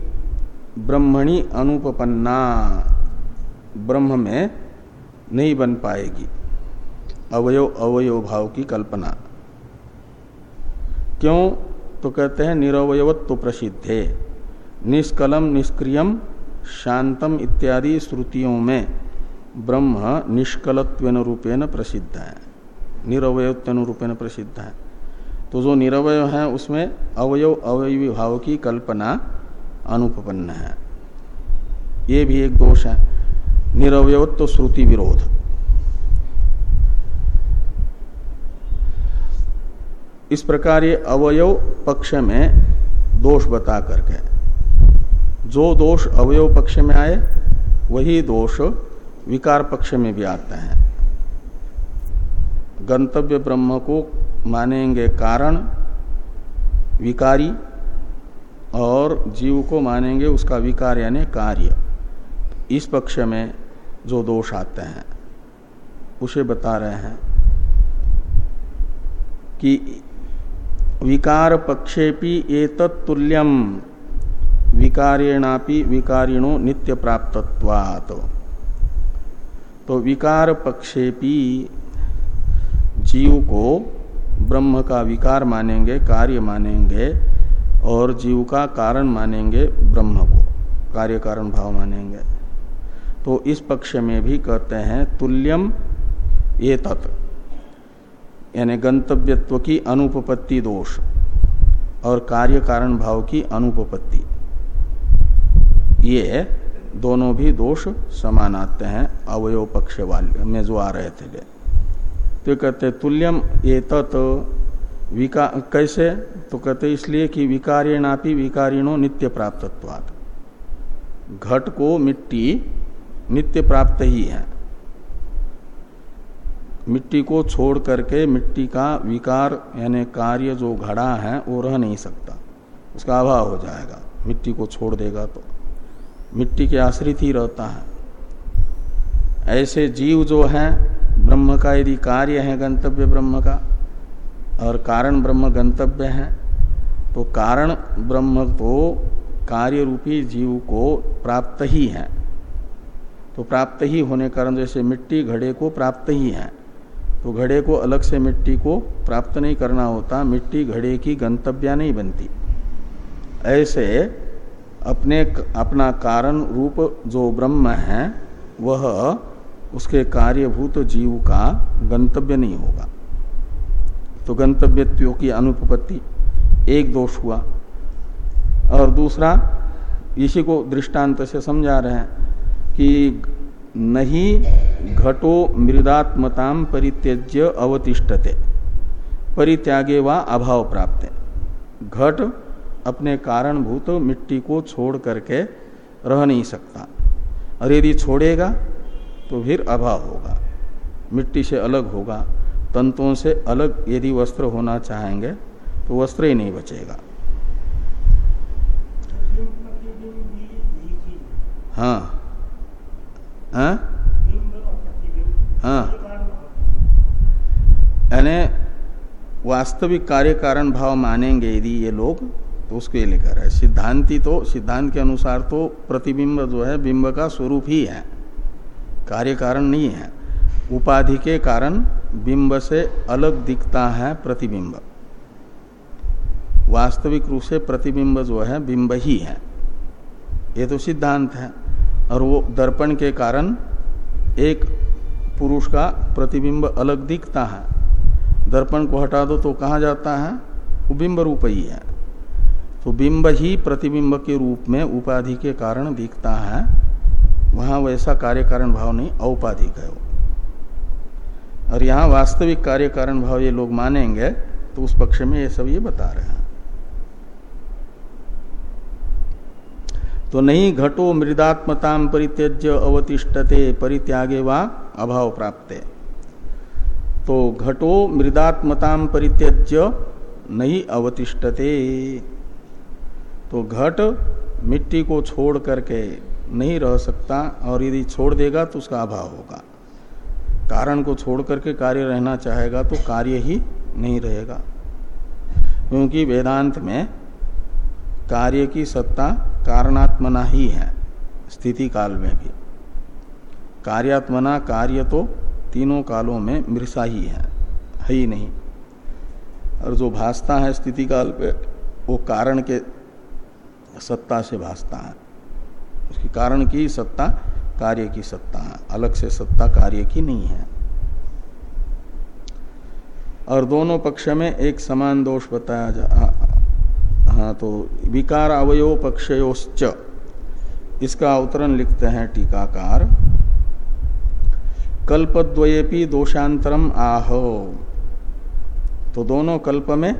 ब्रह्मणी अनुपन्ना ब्रह्म में नहीं बन पाएगी। अवयव अवयव भाव की कल्पना। क्यों? तो कहते हैं निरवयत्व प्रसिद्ध। है निष्कलम, निष्क्रियम शांतम इत्यादि श्रुतियों में ब्रह्म निष्कलत्व रूपेण प्रसिद्ध है। निरवयत्व रूपेण प्रसिद्ध है। तो जो निरवय है, उसमें अवयव अवयवी भाव की कल्पना अनुपन्न है। ये भी एक दोष है। निरवयत्व श्रुति विरोध। इस प्रकार ये अवयव पक्ष में दोष बता करके जो दोष अवयव पक्ष में आए, वही दोष विकार पक्ष में भी आते हैं। गंतव्य ब्रह्म को मानेंगे कारण, विकारी, और जीव को मानेंगे उसका विकार यानी कार्य। इस पक्ष में जो दोष आते हैं, उसे बता रहे हैं कि विकार पक्षेपि एतत्तुल्यम। विकारेणापि विकारिणो नित्य प्राप्तत्वात् तो विकार पक्षेपी जीव को ब्रह्म का विकार मानेंगे, कार्य मानेंगे, और जीव का कारण मानेंगे ब्रह्म को, कार्य कारण भाव मानेंगे। तो इस पक्ष में भी कहते हैं तुल्यम ये तत् यानी गंतव्यत्व की अनुपपत्ति दोष, और कार्य कारण भाव की अनुपपत्ति। ये दोनों भी दोष समान आते हैं अवयव पक्ष वाले में जो आ रहे थे तो कहते तुल्यम ये तत् कैसे? तो कहते इसलिए कि विकारेणापि विकारिणो नित्य प्राप्तत्वात् घट को मिट्टी नित्य प्राप्त ही है। मिट्टी को छोड़ करके मिट्टी का विकार, यानी कार्य जो घड़ा है, वो रह नहीं सकता। उसका अभाव हो जाएगा। मिट्टी को छोड़ देगा तो। मिट्टी के आश्रित ही रहता है। ऐसे जीव जो है, ब्रह्म का यदि कार्य है गंतव्य ब्रह्म का, और कारण ब्रह्म गंतव्य है तो कारण ब्रह्म तो कार्य रूपी जीव को प्राप्त ही है। तो प्राप्त ही होने कारण जैसे मिट्टी घड़े को प्राप्त ही है तो घड़े को अलग से मिट्टी को प्राप्त नहीं करना होता, मिट्टी घड़े की गंतव्य नहीं बनती। ऐसे अपने अपना कारण रूप जो ब्रह्म है, वह उसके कार्यभूत जीव का गंतव्य नहीं होगा। तो गंतव्यत्व की अनुपपत्ति, एक दोष हुआ। और दूसरा, इसी को दृष्टांत से समझा रहे हैं कि नहीं घटो मृदात्मताम परित्यज्य अवतिष्ठते, परित्यागे व अभाव प्राप्त। घट अपने कारणभूत मिट्टी को छोड़ करके रह नहीं सकता। और यदि छोड़ेगा तो फिर अभाव होगा। मिट्टी से अलग होगा। तंतुओं से अलग यदि वस्त्र होना चाहेंगे तो वस्त्र ही नहीं बचेगा। हाँ। हाँ? हाँ। यानी वास्तविक कार्य कारण भाव मानेंगे यदि ये लोग तो उसके रहा है, सिद्धांति तो सिद्धांत के अनुसार तो प्रतिबिंब जो है, बिंब का स्वरूप ही है, कार्य कारण नहीं है। उपाधि के कारण बिंब से अलग दिखता है प्रतिबिंब। वास्तविक रूप से प्रतिबिंब जो है, बिंब ही है। ये तो सिद्धांत है, और वो दर्पण के कारण एक पुरुष का प्रतिबिंब अलग दिखता है। दर्पण को हटा दो तो कहा जाता है? वो बिंब रूप ही है। तो बिंब ही प्रतिबिंब के रूप में उपाधि के कारण दिखता है। वहाँ वैसा कार्य कारण भाव नहीं, औपाधिक है वो। और यहाँ वास्तविक कार्य कारण भाव ये लोग मानेंगे तो उस पक्ष में ये सब ये बता रहे हैं। तो नहीं घटो मृदात्मता परित्यज्य अवतिष्ठते परित्यागे वा अभाव प्राप्त। तो घटो मृदात्मता परित्यज्य नहीं अवतिष्ठते। तो घट मिट्टी को छोड़ करके नहीं रह सकता और यदि छोड़ देगा तो उसका अभाव होगा। कारण को छोड़ करके कार्य रहना चाहेगा तो कार्य ही नहीं रहेगा। क्योंकि वेदांत में कार्य की सत्ता कारणात्मना ही है, स्थिति काल में भी। कार्यात्मना कार्य तो तीनों कालों में मृषा ही है है ही नहीं। और जो भासता है स्थिति काल पे, वो कारण के सत्ता से भासता है। उसकी कारण की सत्ता कार्य की सत्ता है। अलग से सत्ता कार्य की नहीं है। और दोनों पक्ष में एक समान दोष बताया जा हाँ तो विकार अवयो पक्षयोश्च। इसका अवतरण लिखते हैं टीकाकार। कल्पद्वयेपी दोषांतरम आह। तो दोनों कल्प में,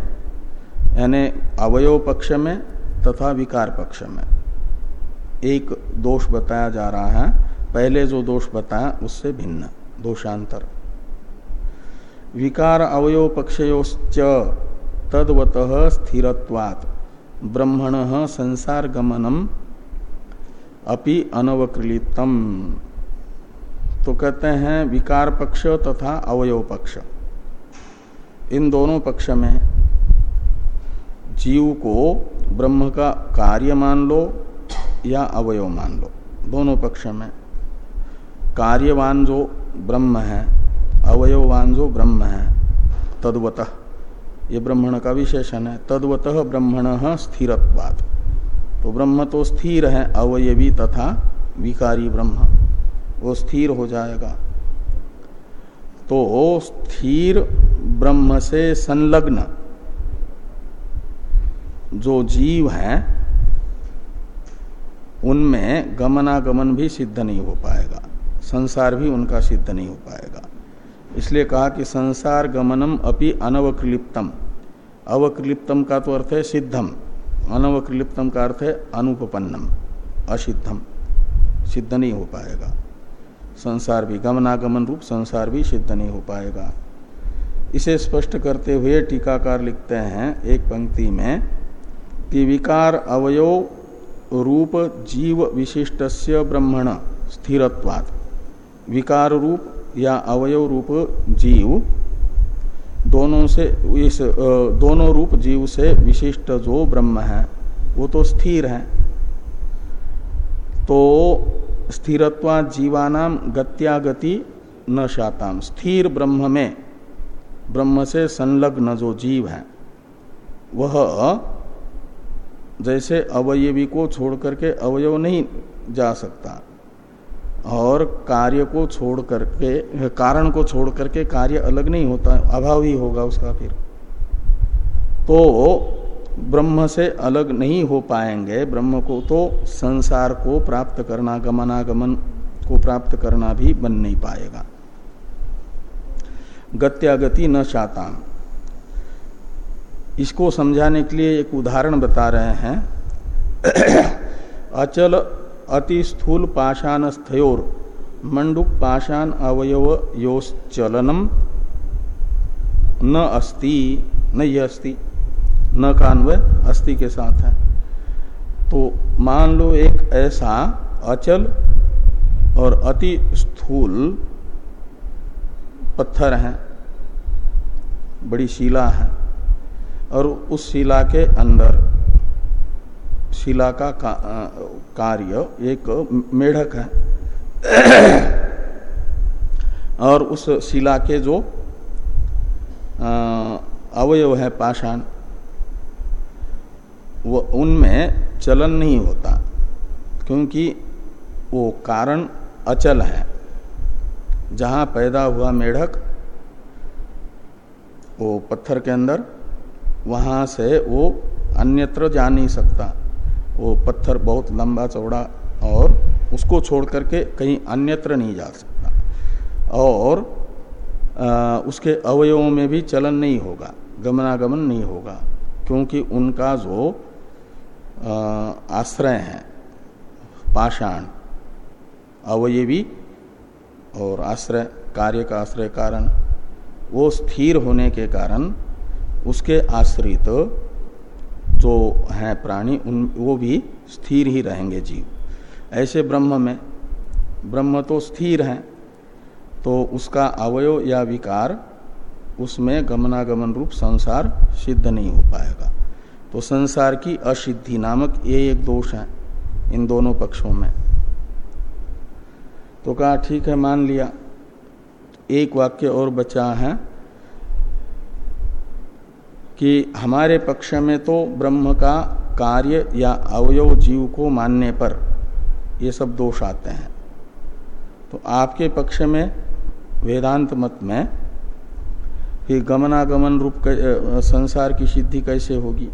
यानी अवयव पक्ष में तथा विकार पक्ष में। एक दोष बताया जा रहा है, पहले जो दोष बताया उससे भिन्न, दोषांतर। विकार अवयव पक्षयोश्च तदवत स्थिरत्वात्, ब्रह्मण संसार गमनम अपि अनवकृलितम तो कहते हैं विकार पक्ष तथा अवयव पक्ष इन दोनों पक्ष में जीव को ब्रह्म का कार्य मान लो या अवयव मान लो, दोनों पक्ष में। कार्यवान जो ब्रह्म है, अवयववान जो ब्रह्म है, तद्वत, ये ब्रह्मण का विशेषण है, तद्वत ब्रह्मण स्थिरत्वात्। तो ब्रह्म तो स्थिर है, अवयवी तथा विकारी ब्रह्म, वो स्थिर हो जाएगा। तो स्थिर ब्रह्म से संलग्न जो जीव हैं, उनमें गमनागमन भी सिद्ध नहीं हो पाएगा। संसार भी उनका सिद्ध नहीं हो पाएगा। इसलिए कहा कि संसार गमनम अपि अनवक्लिप्तम। अवक्लिप्तम का तो अर्थ है सिद्धम। अनवक्लिप्तम का अर्थ है अनुपन्नम असिद्धम। सिद्ध नहीं हो पाएगा। संसार भी गमनागमन रूप संसार भी सिद्ध नहीं हो पाएगा। इसे स्पष्ट करते हुए टीकाकार लिखते हैं एक पंक्ति में कि विकार अवयव रूप जीव विशिष्टस्य ब्रह्मण स्थिरत्वात्। विकार रूप या अवयव रूप जीव, दोनों से इस दोनों रूप जीव से विशिष्ट जो ब्रह्म है, वो तो स्थिर है। तो स्थिरत्वा जीवानाम गत्यागति न शाताम स्थिर ब्रह्म में, ब्रह्म से संलग्न जो जीव है, वह जैसे अवयवी को छोड़ करके अवयव नहीं जा सकता, और कार्य को छोड़ करके, कारण को छोड़ करके कार्य अलग नहीं होता, अभाव ही होगा उसका फिर। तो ब्रह्म से अलग नहीं हो पाएँगे, ब्रह्म को तो संसार को प्राप्त करना, गमनागमन को प्राप्त करना भी बन नहीं पाएगा। गत्यागति न चाहता इसको समझाने के लिए एक उदाहरण बता रहे हैं। अचल अति स्थूल पाषाण स्थयोर मंडुक पाषाण अवयव योश्चलनम। न अस्ति, न यह अस्ति, न कान्वय अस्थि के साथ है। तो मान लो एक ऐसा अचल और अति स्थूल पत्थर है, बड़ी शिला है। और उस शिला के अंदर शिला का, का कार्य एक मेढक है। और उस शिला के जो अवयव है पाषाण वो उनमें चलन नहीं होता क्योंकि वो कारण अचल है। जहाँ पैदा हुआ मेढक वो पत्थर के अंदर वहाँ से वो अन्यत्र जा नहीं सकता। वो पत्थर बहुत लंबा चौड़ा और उसको छोड़ करके कहीं अन्यत्र नहीं जा सकता। और आ, उसके अवयवों में भी चलन नहीं होगा गमनागमन नहीं होगा क्योंकि उनका जो आश्रय है पाषाण अवयवी और आश्रय कार्य का आश्रय कारण वो स्थिर होने के कारण उसके आश्रित जो हैं प्राणी, उन, वो भी स्थिर ही रहेंगे जीव। ऐसे ब्रह्म में, ब्रह्म तो स्थिर है तो उसका अवयव या विकार, उसमें गमनागमन रूप संसार सिद्ध नहीं हो पाएगा। तो संसार की असिद्धि नामक ये एक दोष है, इन दोनों पक्षों में। तो कहा, ठीक है, मान लिया। एक वाक्य और बचा है कि हमारे पक्ष में तो ब्रह्म का कार्य या अवयव जीव को मानने पर ये सब दोष आते हैं। तो आपके पक्ष में वेदांत मत में कि गमनागमन रूप संसार की सिद्धि कैसे होगी?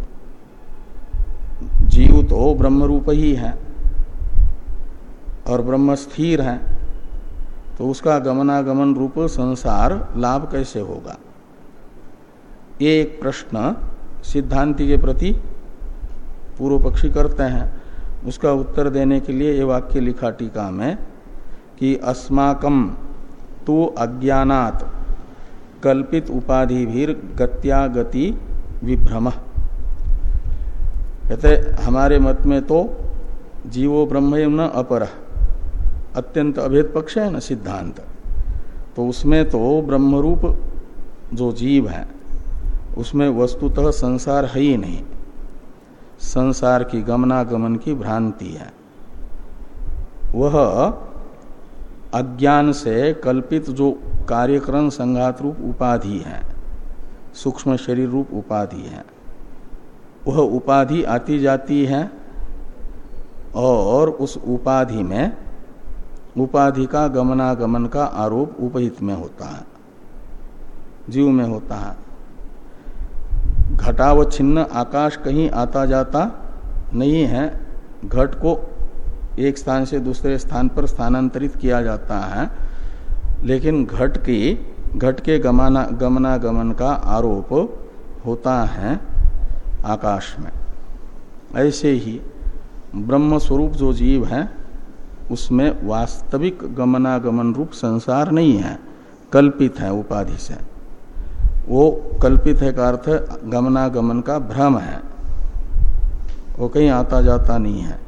जीव तो ब्रह्म रूप ही है और ब्रह्म स्थिर है तो उसका गमनागमन रूप संसार लाभ कैसे होगा? ये एक प्रश्न सिद्धांति के प्रति पूर्व पक्षी करते हैं। उसका उत्तर देने के लिए ये वाक्य लिखा टीका में कि अस्माकम तो अज्ञात कल्पित उपाधि भी गत्यागति विभ्रम। कहते हमारे मत में तो जीवो ब्रह्म न अपर। अत्यंत अभेद पक्ष है न सिद्धांत। तो उसमें तो ब्रह्मरूप जो जीव है उसमें वस्तुतः संसार है ही नहीं। संसार की गमनागमन की भ्रांति है। वह अज्ञान से कल्पित जो कार्यक्रम संघात रूप उपाधि है, सूक्ष्म शरीर रूप उपाधि है, वह उपाधि आती जाती है और उस उपाधि में उपाधि का गमनागमन का आरोप उपहित में होता है, जीव में होता है। घटाव छिन्न आकाश कहीं आता जाता नहीं है, घट को एक स्थान से दूसरे स्थान पर स्थानांतरित किया जाता है। लेकिन घट की, घट के गमना, गमनागमन का आरोप होता है आकाश में। ऐसे ही ब्रह्म स्वरूप जो जीव है, उसमें वास्तविक गमनागमन रूप संसार नहीं है, कल्पित है उपाधि से। वो कल्पित है का अर्थ गमनागमन का भ्रम है। वो कहीं आता जाता नहीं है।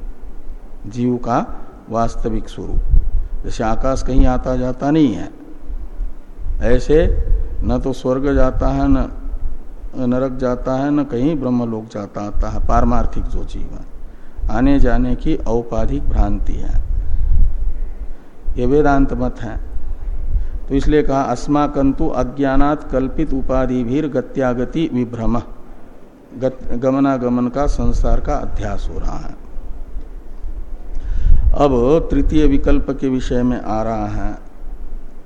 जीव का वास्तविक स्वरूप। जैसे आकाश कहीं आता जाता नहीं है। ऐसे न तो स्वर्ग जाता है न नरक जाता है, न कहीं ब्रह्मलोक जाता आता है, पारमार्थिक जो जीव है। आने जाने की औपाधिक भ्रांति है। ये वेदांत मत है। तो इसलिए कहा अस्माकंतु अज्ञात कल्पित उपाधि भी गत्यागति विभ्रम। गमनागमन का, संसार का अध्यास हो रहा है। अब तृतीय विकल्प के विषय में आ रहा है,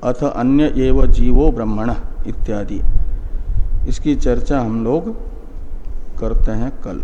अथ अन्य एव जीवो ब्रह्मण इत्यादि। इसकी चर्चा हम लोग करते हैं कल।